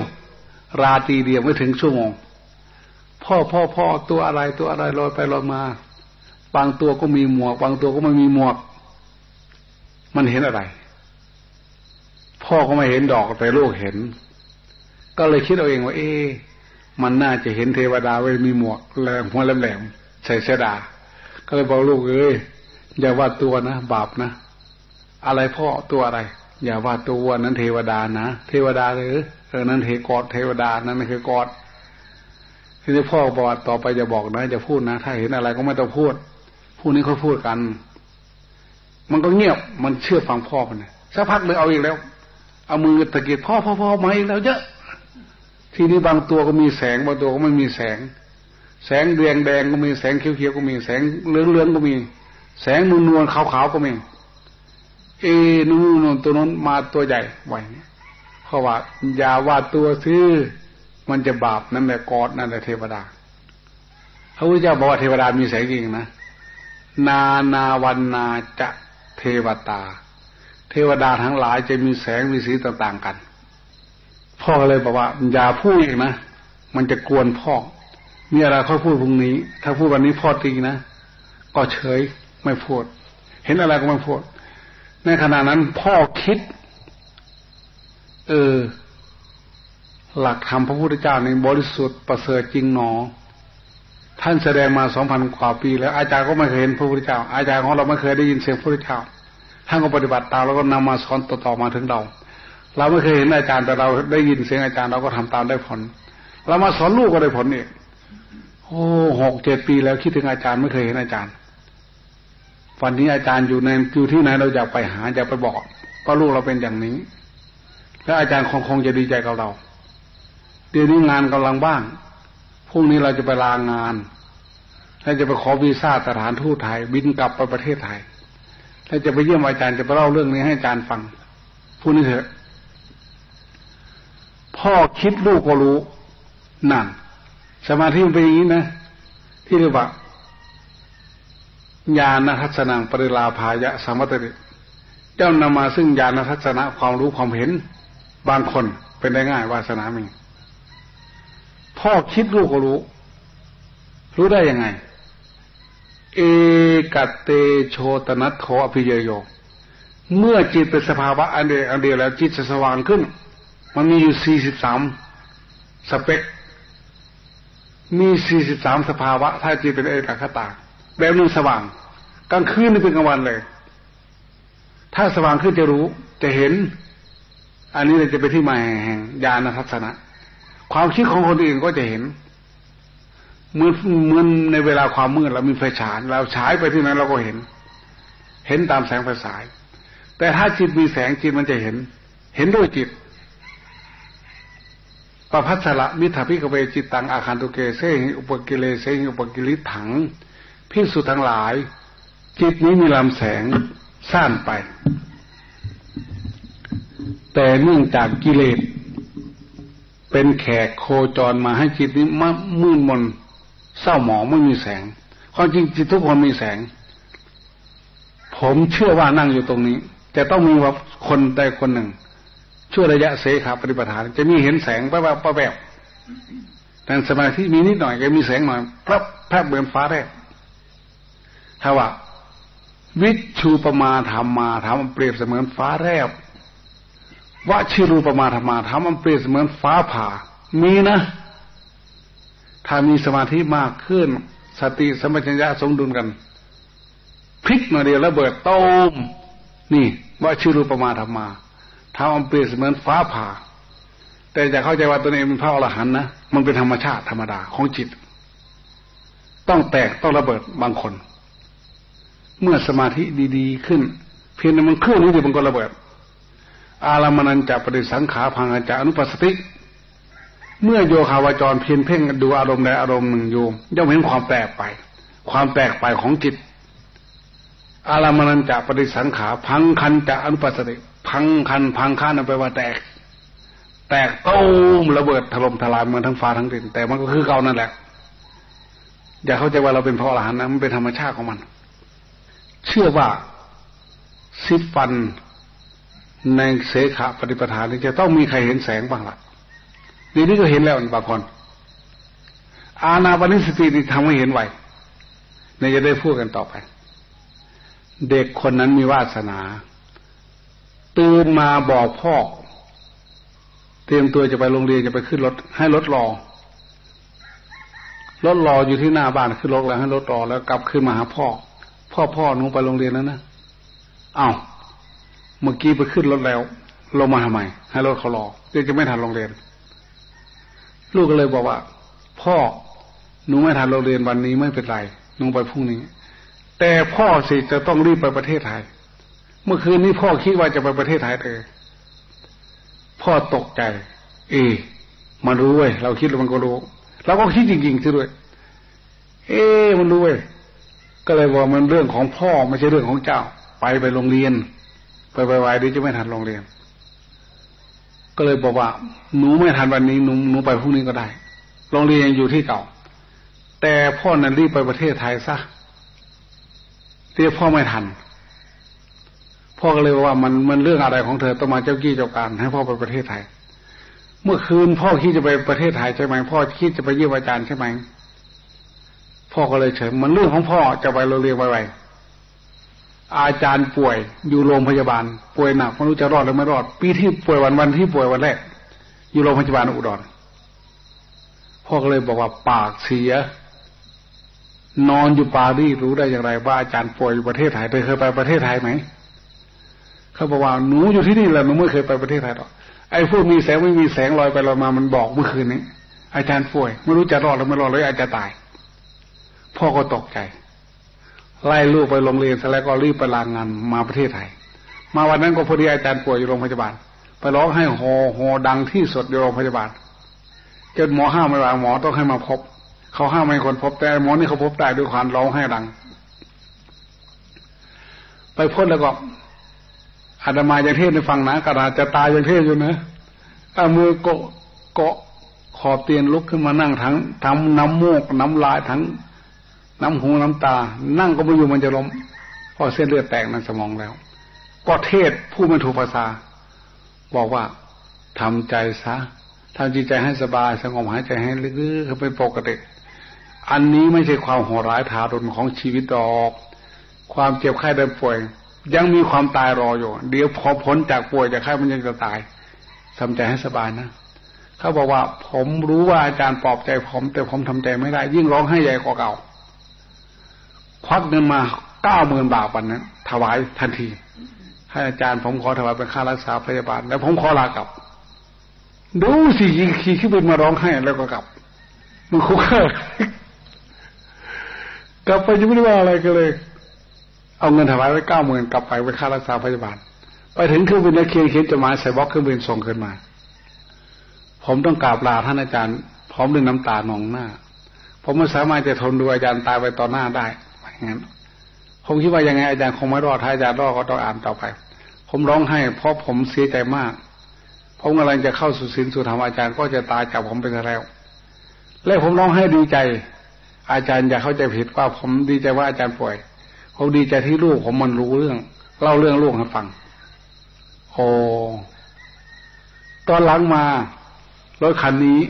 ราตรีเดียวไม่ถึงชั่วโมง พ่อพ่อพ่อตัวอะไรตัวอะไรลอยไปลอยมา บางตัวก็มีหมวก บางตัวก็ไม่มีหมวก มันเห็นอะไร พ่อก็ไม่เห็นดอกแต่ลูกเห็น ก็เลยคิดเอาเองว่า เอ๊มันน่าจะเห็นเทวดาไว้มีหมวกแหลมหัวแหลมใส่เสดา ก็เลยบอกลูกเอ้ยอย่าว่าตัวนะบาปนะ อะไรพ่อตัวอะไร อย่าว่าตัวนั้นเทวดานะเทวดาหรือเออนั้นเทกอดเทวดานั้นคือกอดทีนี้พ่อบอกต่อไปจะบอกนะจะพูดนะ ถ้าเห็นอะไรก็ไม่ต้องพูดผู้นี้เขาพูดกัน มันก็เงียบมันเชื่อฟังพ่อมันสักพักเลยเอาอีกแล้ว เอามือตะเกียบพ่อพ่อพ่อมาอีกแล้วเยอะทีนี้บางตัวก็มีแสงบางตัวก็ไม่มีแสง แสงแดงแดงก็มีแสงเขียวเขียวก็มีแสงเหลืองเหลืองก็มี แสงนวลนวลขาวขาวก็มี เอนู่นตัวนั้นมาตัวใหญ่ไหวเพราะว่าอย่าว่าตัวซื้อ มันจะบาปนั่นแหละกอดนั่นแหละเทวดาพระพุทธเจ้าบอกว่าเทวดามีแสงจริงนะนานาวันนาจะเทวตา เทวดาทั้งหลายจะมีแสงมีสีต่างๆกันพ่อเลยบอกว่า อย่าพูดอีกนะมันจะกวนพ่อมีอะไรเขาพูดพรุ่งนี้ ถ้าพูดวันนี้พ่อตีนะก็เฉยไม่พูด เห็นอะไรก็ไม่พูด ในขณะนั้นพ่อคิด เออ หลักธรรมพระพุทธเจ้าในบริสุทธิ์ประเสริฐจริงหนอ ท่านแสดงมาสองพันกว่าปี แล้วอาจารย์ก็ไม่เคยเห็นพระพุทธเจ้า อาจารย์ของเราไม่เคยได้ยินเสียงพระพุทธเจ้าท่านก็ปฏิบัติตามแล้วก็นำมาสอนต่อๆมาถึงเรา เราไม่เคยเห็นอาจารย์แต่เราได้ยินเสียงอาจารย์เราก็ทำตามได้ผล เรามาสอนลูกก็ได้ผลนี่โอ้หกเจ็ดปีแล้วคิดถึงอาจารย์ไม่เคยเห็นอาจารย์ วันนี้อาจารย์อยู่ในอยู่ที่ไหนเราอยากไปหาอยากไปบอกว่าลูกเราเป็นอย่างนี้ แล้วอาจารย์คงคงจะดีใจกับเรา เดี๋ยวนี้งานกำลังบ้างพรุ่งนี้เราจะไปลางานเราจะไปขอวีซ่าสถานทูตไทย บินกลับไปประเทศไทยเราจะไปเยี่ยมอาจารย์จะไปเล่าเรื่องนี้ให้อาจารย์ฟังพูดนี้เถอะ พ่อคิดลูกก็รู้นั่นสมาธิมันเป็นอย่างนี้นะ ที่เรียกว่า ญาณทัศนังปริลาภายะสมัติเจ้านำมาซึ่งญาณทัศนะความรู้ความเห็น บางคนเป็นได้ง่ายวาสนามีพ่อคิดลูกก็รู้ รู้ได้ยังไง เอกเตโชตนัตโทอภิเยโย เมื่อจิตเป็นสภาวะอันเดียวอันเดียวแล้วจิตจะสว่างขึ้น มันมีอยู่สี่สิบสามสเปคมีสี่สิบสามสภาวะ ถ้าจิตเป็นเอกคตา แบบหนึ่งสว่าง กลางคืนนี่เป็นกลางวันเลย ถ้าสว่างขึ้นจะรู้จะเห็น อันนี้เราจะไปที่มาแห่งญาณทัศนะ ความคิดของคนอื่นก็จะเห็นเหมือนเหมือนในเวลาความมืดเรามีไฟฉายเราฉายไปที่นั้นเราก็เห็น เห็นตามแสงไฟฉาย แต่ถ้าจิตมีแสงจิตมันจะเห็น เห็นด้วยจิตปพัสละมิถาพิกเวจิตตังอาคารตุเกเสหิอุปกิเลเสหิอุปกิริถัง พิสุทั้งหลาย จิตนี้มีลำแสงสั้นไป แต่เนื่องจากกิเลสเป็นแขกโคจรมาให้จิตนี้มมืดมนเศร้าหมองไม่มีแสงความจริงจิตทุกคนมีแสง ผมเชื่อว่านั่งอยู่ตรงนี้ จะต้องมีว่าคนใดคนหนึ่ง ช่วระยะเสขาปฏิปทานจะมีเห็นแสงแป๊บๆแบบแต่สมาธิมีนิดหน่อยก็มีแสงหน่อยพระแพบเหมือนฟ้าแรก ถ้าว่า วิชูปมาธรรมมาธรรมเปรียบเสมือนฟ้าแรบวชิรูปมาธรรมาธรรมมันเปรียบเสมือนฟ้าผ่า มีนะ ถ้ามีสมาธิมากขึ้น สติสมัชัญญะสมดุลกันพลิกมาเดียวแล้วเบิดต้มนี่วชิรูปมาธรรมาธรรมมันเปรียบเสมือนฟ้าผ่า แต่จะเข้าใจว่าตัวเองเป็นพระอรหันต์นะมันเป็นธรรมชาติธรรมดาของจิต ต้องแตกต้องระเบิดบางคน เมื่อสมาธิดีๆขึ้น เพียงแต่มันเคลื่อนนิดเดียวมันก็ระเบิด อารามนันจะปฏิสังขาพังอาจาอนุปัสสติ เมื่อโยคาวาจรเพียนเพ่งดูอารมณ์ใดอารมณ์หนึ่งโยมย่อมเห็นความแปลกไป ความแปลกไปของจิต อารามนันจะปฏิสังขาพังคันจะอนุปัสสติ พังคันพังคันไปว่าแตก แตกตู้มระเบิดถล่มทลายเหมือนทั้งฟ้าทั้งดินแต่มันก็คือเก่านั่นแหละอย่าเข้าใจว่าเราเป็นพระอรหันต์นะมันเป็นธรรมชาติของมัน เชื่อว่าสิบฟันในเสขะปฏิปทานนี้จะต้องมีใครเห็นแสงบ้างละ่ะดีนี้ก็เห็นแล้วบางคนอาณาปณิสติที่ทำให้เห็นไหวในจะได้พูดกันต่อไป เด็กคนนั้นมีวาสนา ตื่นมาบอกพ่อ เตรียมตัวจะไปโรงเรียนจะไปขึ้นรถ ให้รถรอรถรออยู่ที่หน้าบ้านขึ้นรถแล้วให้รถรอแล้วกลับขึ้นมาหาพ่อ พ่อพ่อหนูไปโรงเรียนแล้วนะเอา้าเมื่อกี้ไปขึ้นรถแล้วลงมาทำไม ให้รถเขารอเดี๋ยวจะไม่ทันโรงเรียน ลูกก็เลยบอกว่า พ่อหนูไม่ทันโรงเรียนวันนี้ไม่เป็นไรหนูไปพรุ่งนี้ แต่พ่อสิจะต้องรีบไปประเทศไทย เมื่อคืนนี้พ่อคิดว่าจะไปประเทศไทยเลยพ่อตกใจ เอมันรู้เว้ยเราคิดแล้วมันก็รู้เราก็คิดจริงๆซะด้วย เอ๊มันรู้เว้ย ก็เลยว่ามันเรื่องของพ่อไม่ใช่เรื่องของเจ้า ไปไปโรงเรียน ไปไปไวเดี๋ยวจะไม่ทันโรงเรียน ก็เลยบอกว่าหนูไม่ทันวันนี้หนูหนูไปพรุ่งนี้ก็ได้โรงเรียนยังอยู่ที่เก่า แต่พ่อนั้นรีบไปประเทศไทยซะเรียกพ่อไม่ทัน พ่อก็เลยว่ามันมันเรื่องอะไรของเธอต้องมาเจ้ากี้เจ้าการให้พ่อไปประเทศไทย เมื่อคืนพ่อคิดจะไปประเทศไทยใช่ไหมพ่อคิดจะไปเยี่ยมอาจารย์ใช่ไหม พ่อก็เลยเฉยมันเรื่องของพ่อจะไปโรงเรียนไวๆอาจารย์ป่วยอยู่โรงพยาบาล ป่วยหนักไม่รู้จะรอดหรือไม่รอด ปีที่ป่วยวันวันที่ป่วยวันแรก อยู่โรงพยาบาลอุดรพ่อก็เลยบอกว่าปากเสีย นอนอยู่ปารีสรู้ได้อย่างไร ว่าอาจารย์ป่วยอยู่ประเทศไทยเธอเคยไปประเทศไทยไหมเขาบอกว่าหนูอยู่ที่นี่แหละหนูไม่เคยไปประเทศไทยหรอกไอ้พวกมีแสงไม่มีแสงลอยไปลอยมามันบอกเมื่อคืนนี้อาจารย์ป่วย ไม่รู้จะรอดหรือไม่รอดเลยอาจจะตาย พ่อก็ตกใจ ไล่ลูกไปโรงเรียนเสร็จแล้วก็รีบไปลางงานมาประเทศไทย มาวันนั้นก็พอดีอาจารย์ป่วยอยู่โรงพยาบาล ไปร้องให้โฮโฮดังที่สุดอยู่โรงพยาบาลจนหมอห้ามไม่ไหวหมอต้องให้มาพบ เขาห้ามไม่คนพบแต่หมอนี่เขาพบได้ด้วยความร้องให้ดัง ไปพ้นแล้วก็อาตมาจะเทศในฟังนะกระดาษจะตายยังเทศอยู่นะเอามือเกาะเกาะขอบเตียนลุกขึ้นมานั่งทั้งทำน้ำมูกน้ำลายทั้ง น้ำหูน้ำตา นั่งก็ไม่อยู่มันจะล้มเพราะเส้นเลือดแตกในสมองแล้ว ก็เทศผู้ไม่ถูกภาษา บอกว่าทำใจซะทำจิตใจให้สบายสงบหายใจให้ลึกๆเขาไปปกติอันนี้ไม่ใช่ความโหดร้ายทารุณของชีวิตดอก ความเจ็บไข้ได้ป่วย ยังมีความตายรออยู่ เดี๋ยวพอพ้นจากป่วยจากไข้มันยังจะตายทำใจให้สบายนะเขาบอกว่าผมรู้ว่าอาจารย์ปลอบใจผม แต่ผมทำใจไม่ได้ ยิ่งร้องให้ใหญ่กว่าเก่า ควักเงินมาเก้าหมื่นบาทวันนั้นถวายทันที ให้อาจารย์ผมขอถวายเป็นค่ารักษาพยาบาล แล้วผมขอลากลับ ดูสิยิงขี่ขึ้นไปมาร้องให้แล้วก็กลับมันคุกเข่กลับไปยังไม่ได้ว่าอะไรกันเลย เอาเงินถวายไว้เก้าหมื่นกลับไปไว้ค่ารักษาพยาบาล ไปถึงเครื่องบินแล้วเคียงเขียนจดหมายใส่บล็อกเครื่องบินส่งขึ้นมา ผมต้องกราบลาท่านอาจารย์ พร้อมด้วยน้ำตาหนองหน้า ผมไม่สามารถจะทนดูอาจารย์ตายไปต่อหน้าได้ งั้นผมคิดว่ายังไงอาจารย์คงไม่รอดถ้ายอาจารย์รอดก็ต้องอ่านต่อไป ผมร้องไห้เพราะผมเสียใจมาก ผมกำลังจะเข้าสู่ศีลสู่ธรรมอาจารย์ก็จะตายจากผมไปแล้ว และผมร้องไห้ดีใจ อาจารย์อย่าเข้าใจผิดว่าผมดีใจว่าอาจารย์ป่วย ผมดีใจที่ลูกผมมันรู้เรื่อง เล่าเรื่องลูกให้ฟัง โอ้ตอนหลังมารถคันนี้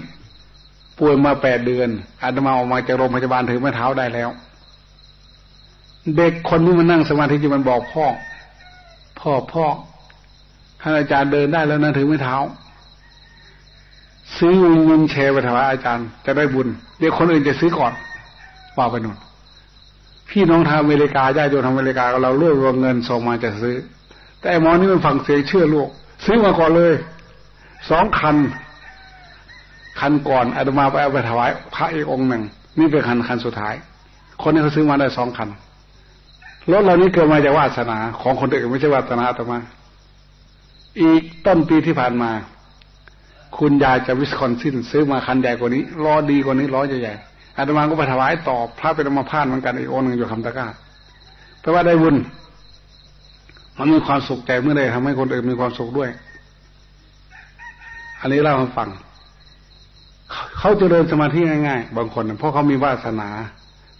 ป่วยมาแปดเดือนอาตมาออกมาจากโรงพยาบาลถือไม้เท้าได้แล้ว เด็กคนนี้มันนั่งสมาธิอยู่มันบอกพ่อ พ่อพ่อท่านอาจารย์เดินได้แล้วนะถือไม้เท้า ซื้อวินแชร์ไปถวายอาจารย์จะได้บุญ เดี๋ยวคนอื่นจะซื้อก่อนว่าไปนู่นพี่น้องทางอเมริกาญาติโยมทางอเมริกาเรารวบรวมเงินส่งมาจะซื้อ แต่หมอนี่มันฝังเสียเชื่อลูกซื้อมาก่อนเลยสองคัน คันก่อนอาตมาไปเอาไปถวายพระอีกองหนึ่งนี่เป็นคันคันสุดท้าย คนนี้เขาซื้อมาได้สองคัน รถเรานี้เกิดมาจากวาสนา ของคนอื่นไม่ใช่วาสนาอาตมา อีกต้นปีที่ผ่านมา คุณยายจะวิสคอนซินซื้อมาคันใหญ่กว่านี้ล้อดีกว่านี้ล้อใหญ่ๆอาตมาก็ไปถวายต่อพระเป็นมาพาดเหมือนกันอีกองหนึ่งอยู่คำตะก้าแปลว่าได้บุญมันมีความสุขใจเมื่อใดทำให้คนอื่นมีความสุขด้วย อันนี้เล่าให้ฟัง เขาจะเดินสมาธิง่ายๆ บางคน เพราะเขามีวาสนา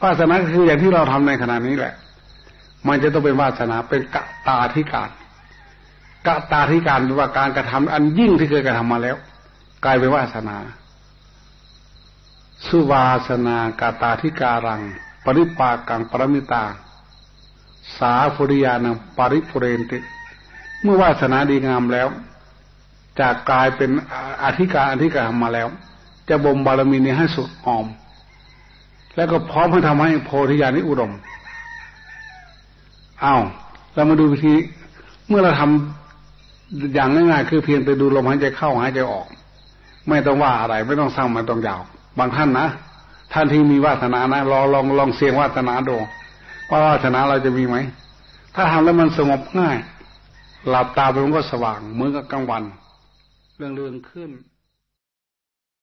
วาสนาคืออย่างที่เราทำในขณะนี้แหละ มันจะต้องเป็นวาสนาเป็นกะตาธิการกะตาธิการว่าการกระทำอันยิ่งที่เคยกระทำมาแล้ว กลายเป็นวาสนา สุวาสนากาตาธิการัง ปริปากังปรมิตา สาภริยานังปริปุเรนติ เมื่อวาสนาดีงามแล้วจากกลายเป็นอธิการอธิการมาแล้ว จะบ่มบารมีนี้ให้สุดหอม แล้วก็พร้อมให้ทำให้โพธิญาณนี้อุดม อา้าวเรามาดูวิธี เมื่อเราทำอย่างง่ายๆคือเพียงไปดูลมหายใจเข้าหายใจออก ไม่ต้องว่าอะไร ไม่ต้องสร้างมันต้องยาว บางท่านนะท่านที่มีวาสนานะลองลองลองเสียงวาสนาดูว่าวาสนาเราจะมีไหมถ้าทำแล้วมันสงบง่าย หลับตาไปมันก็สว่างเหมือนกับกลางวัน เรื่องเรื่องขึ้น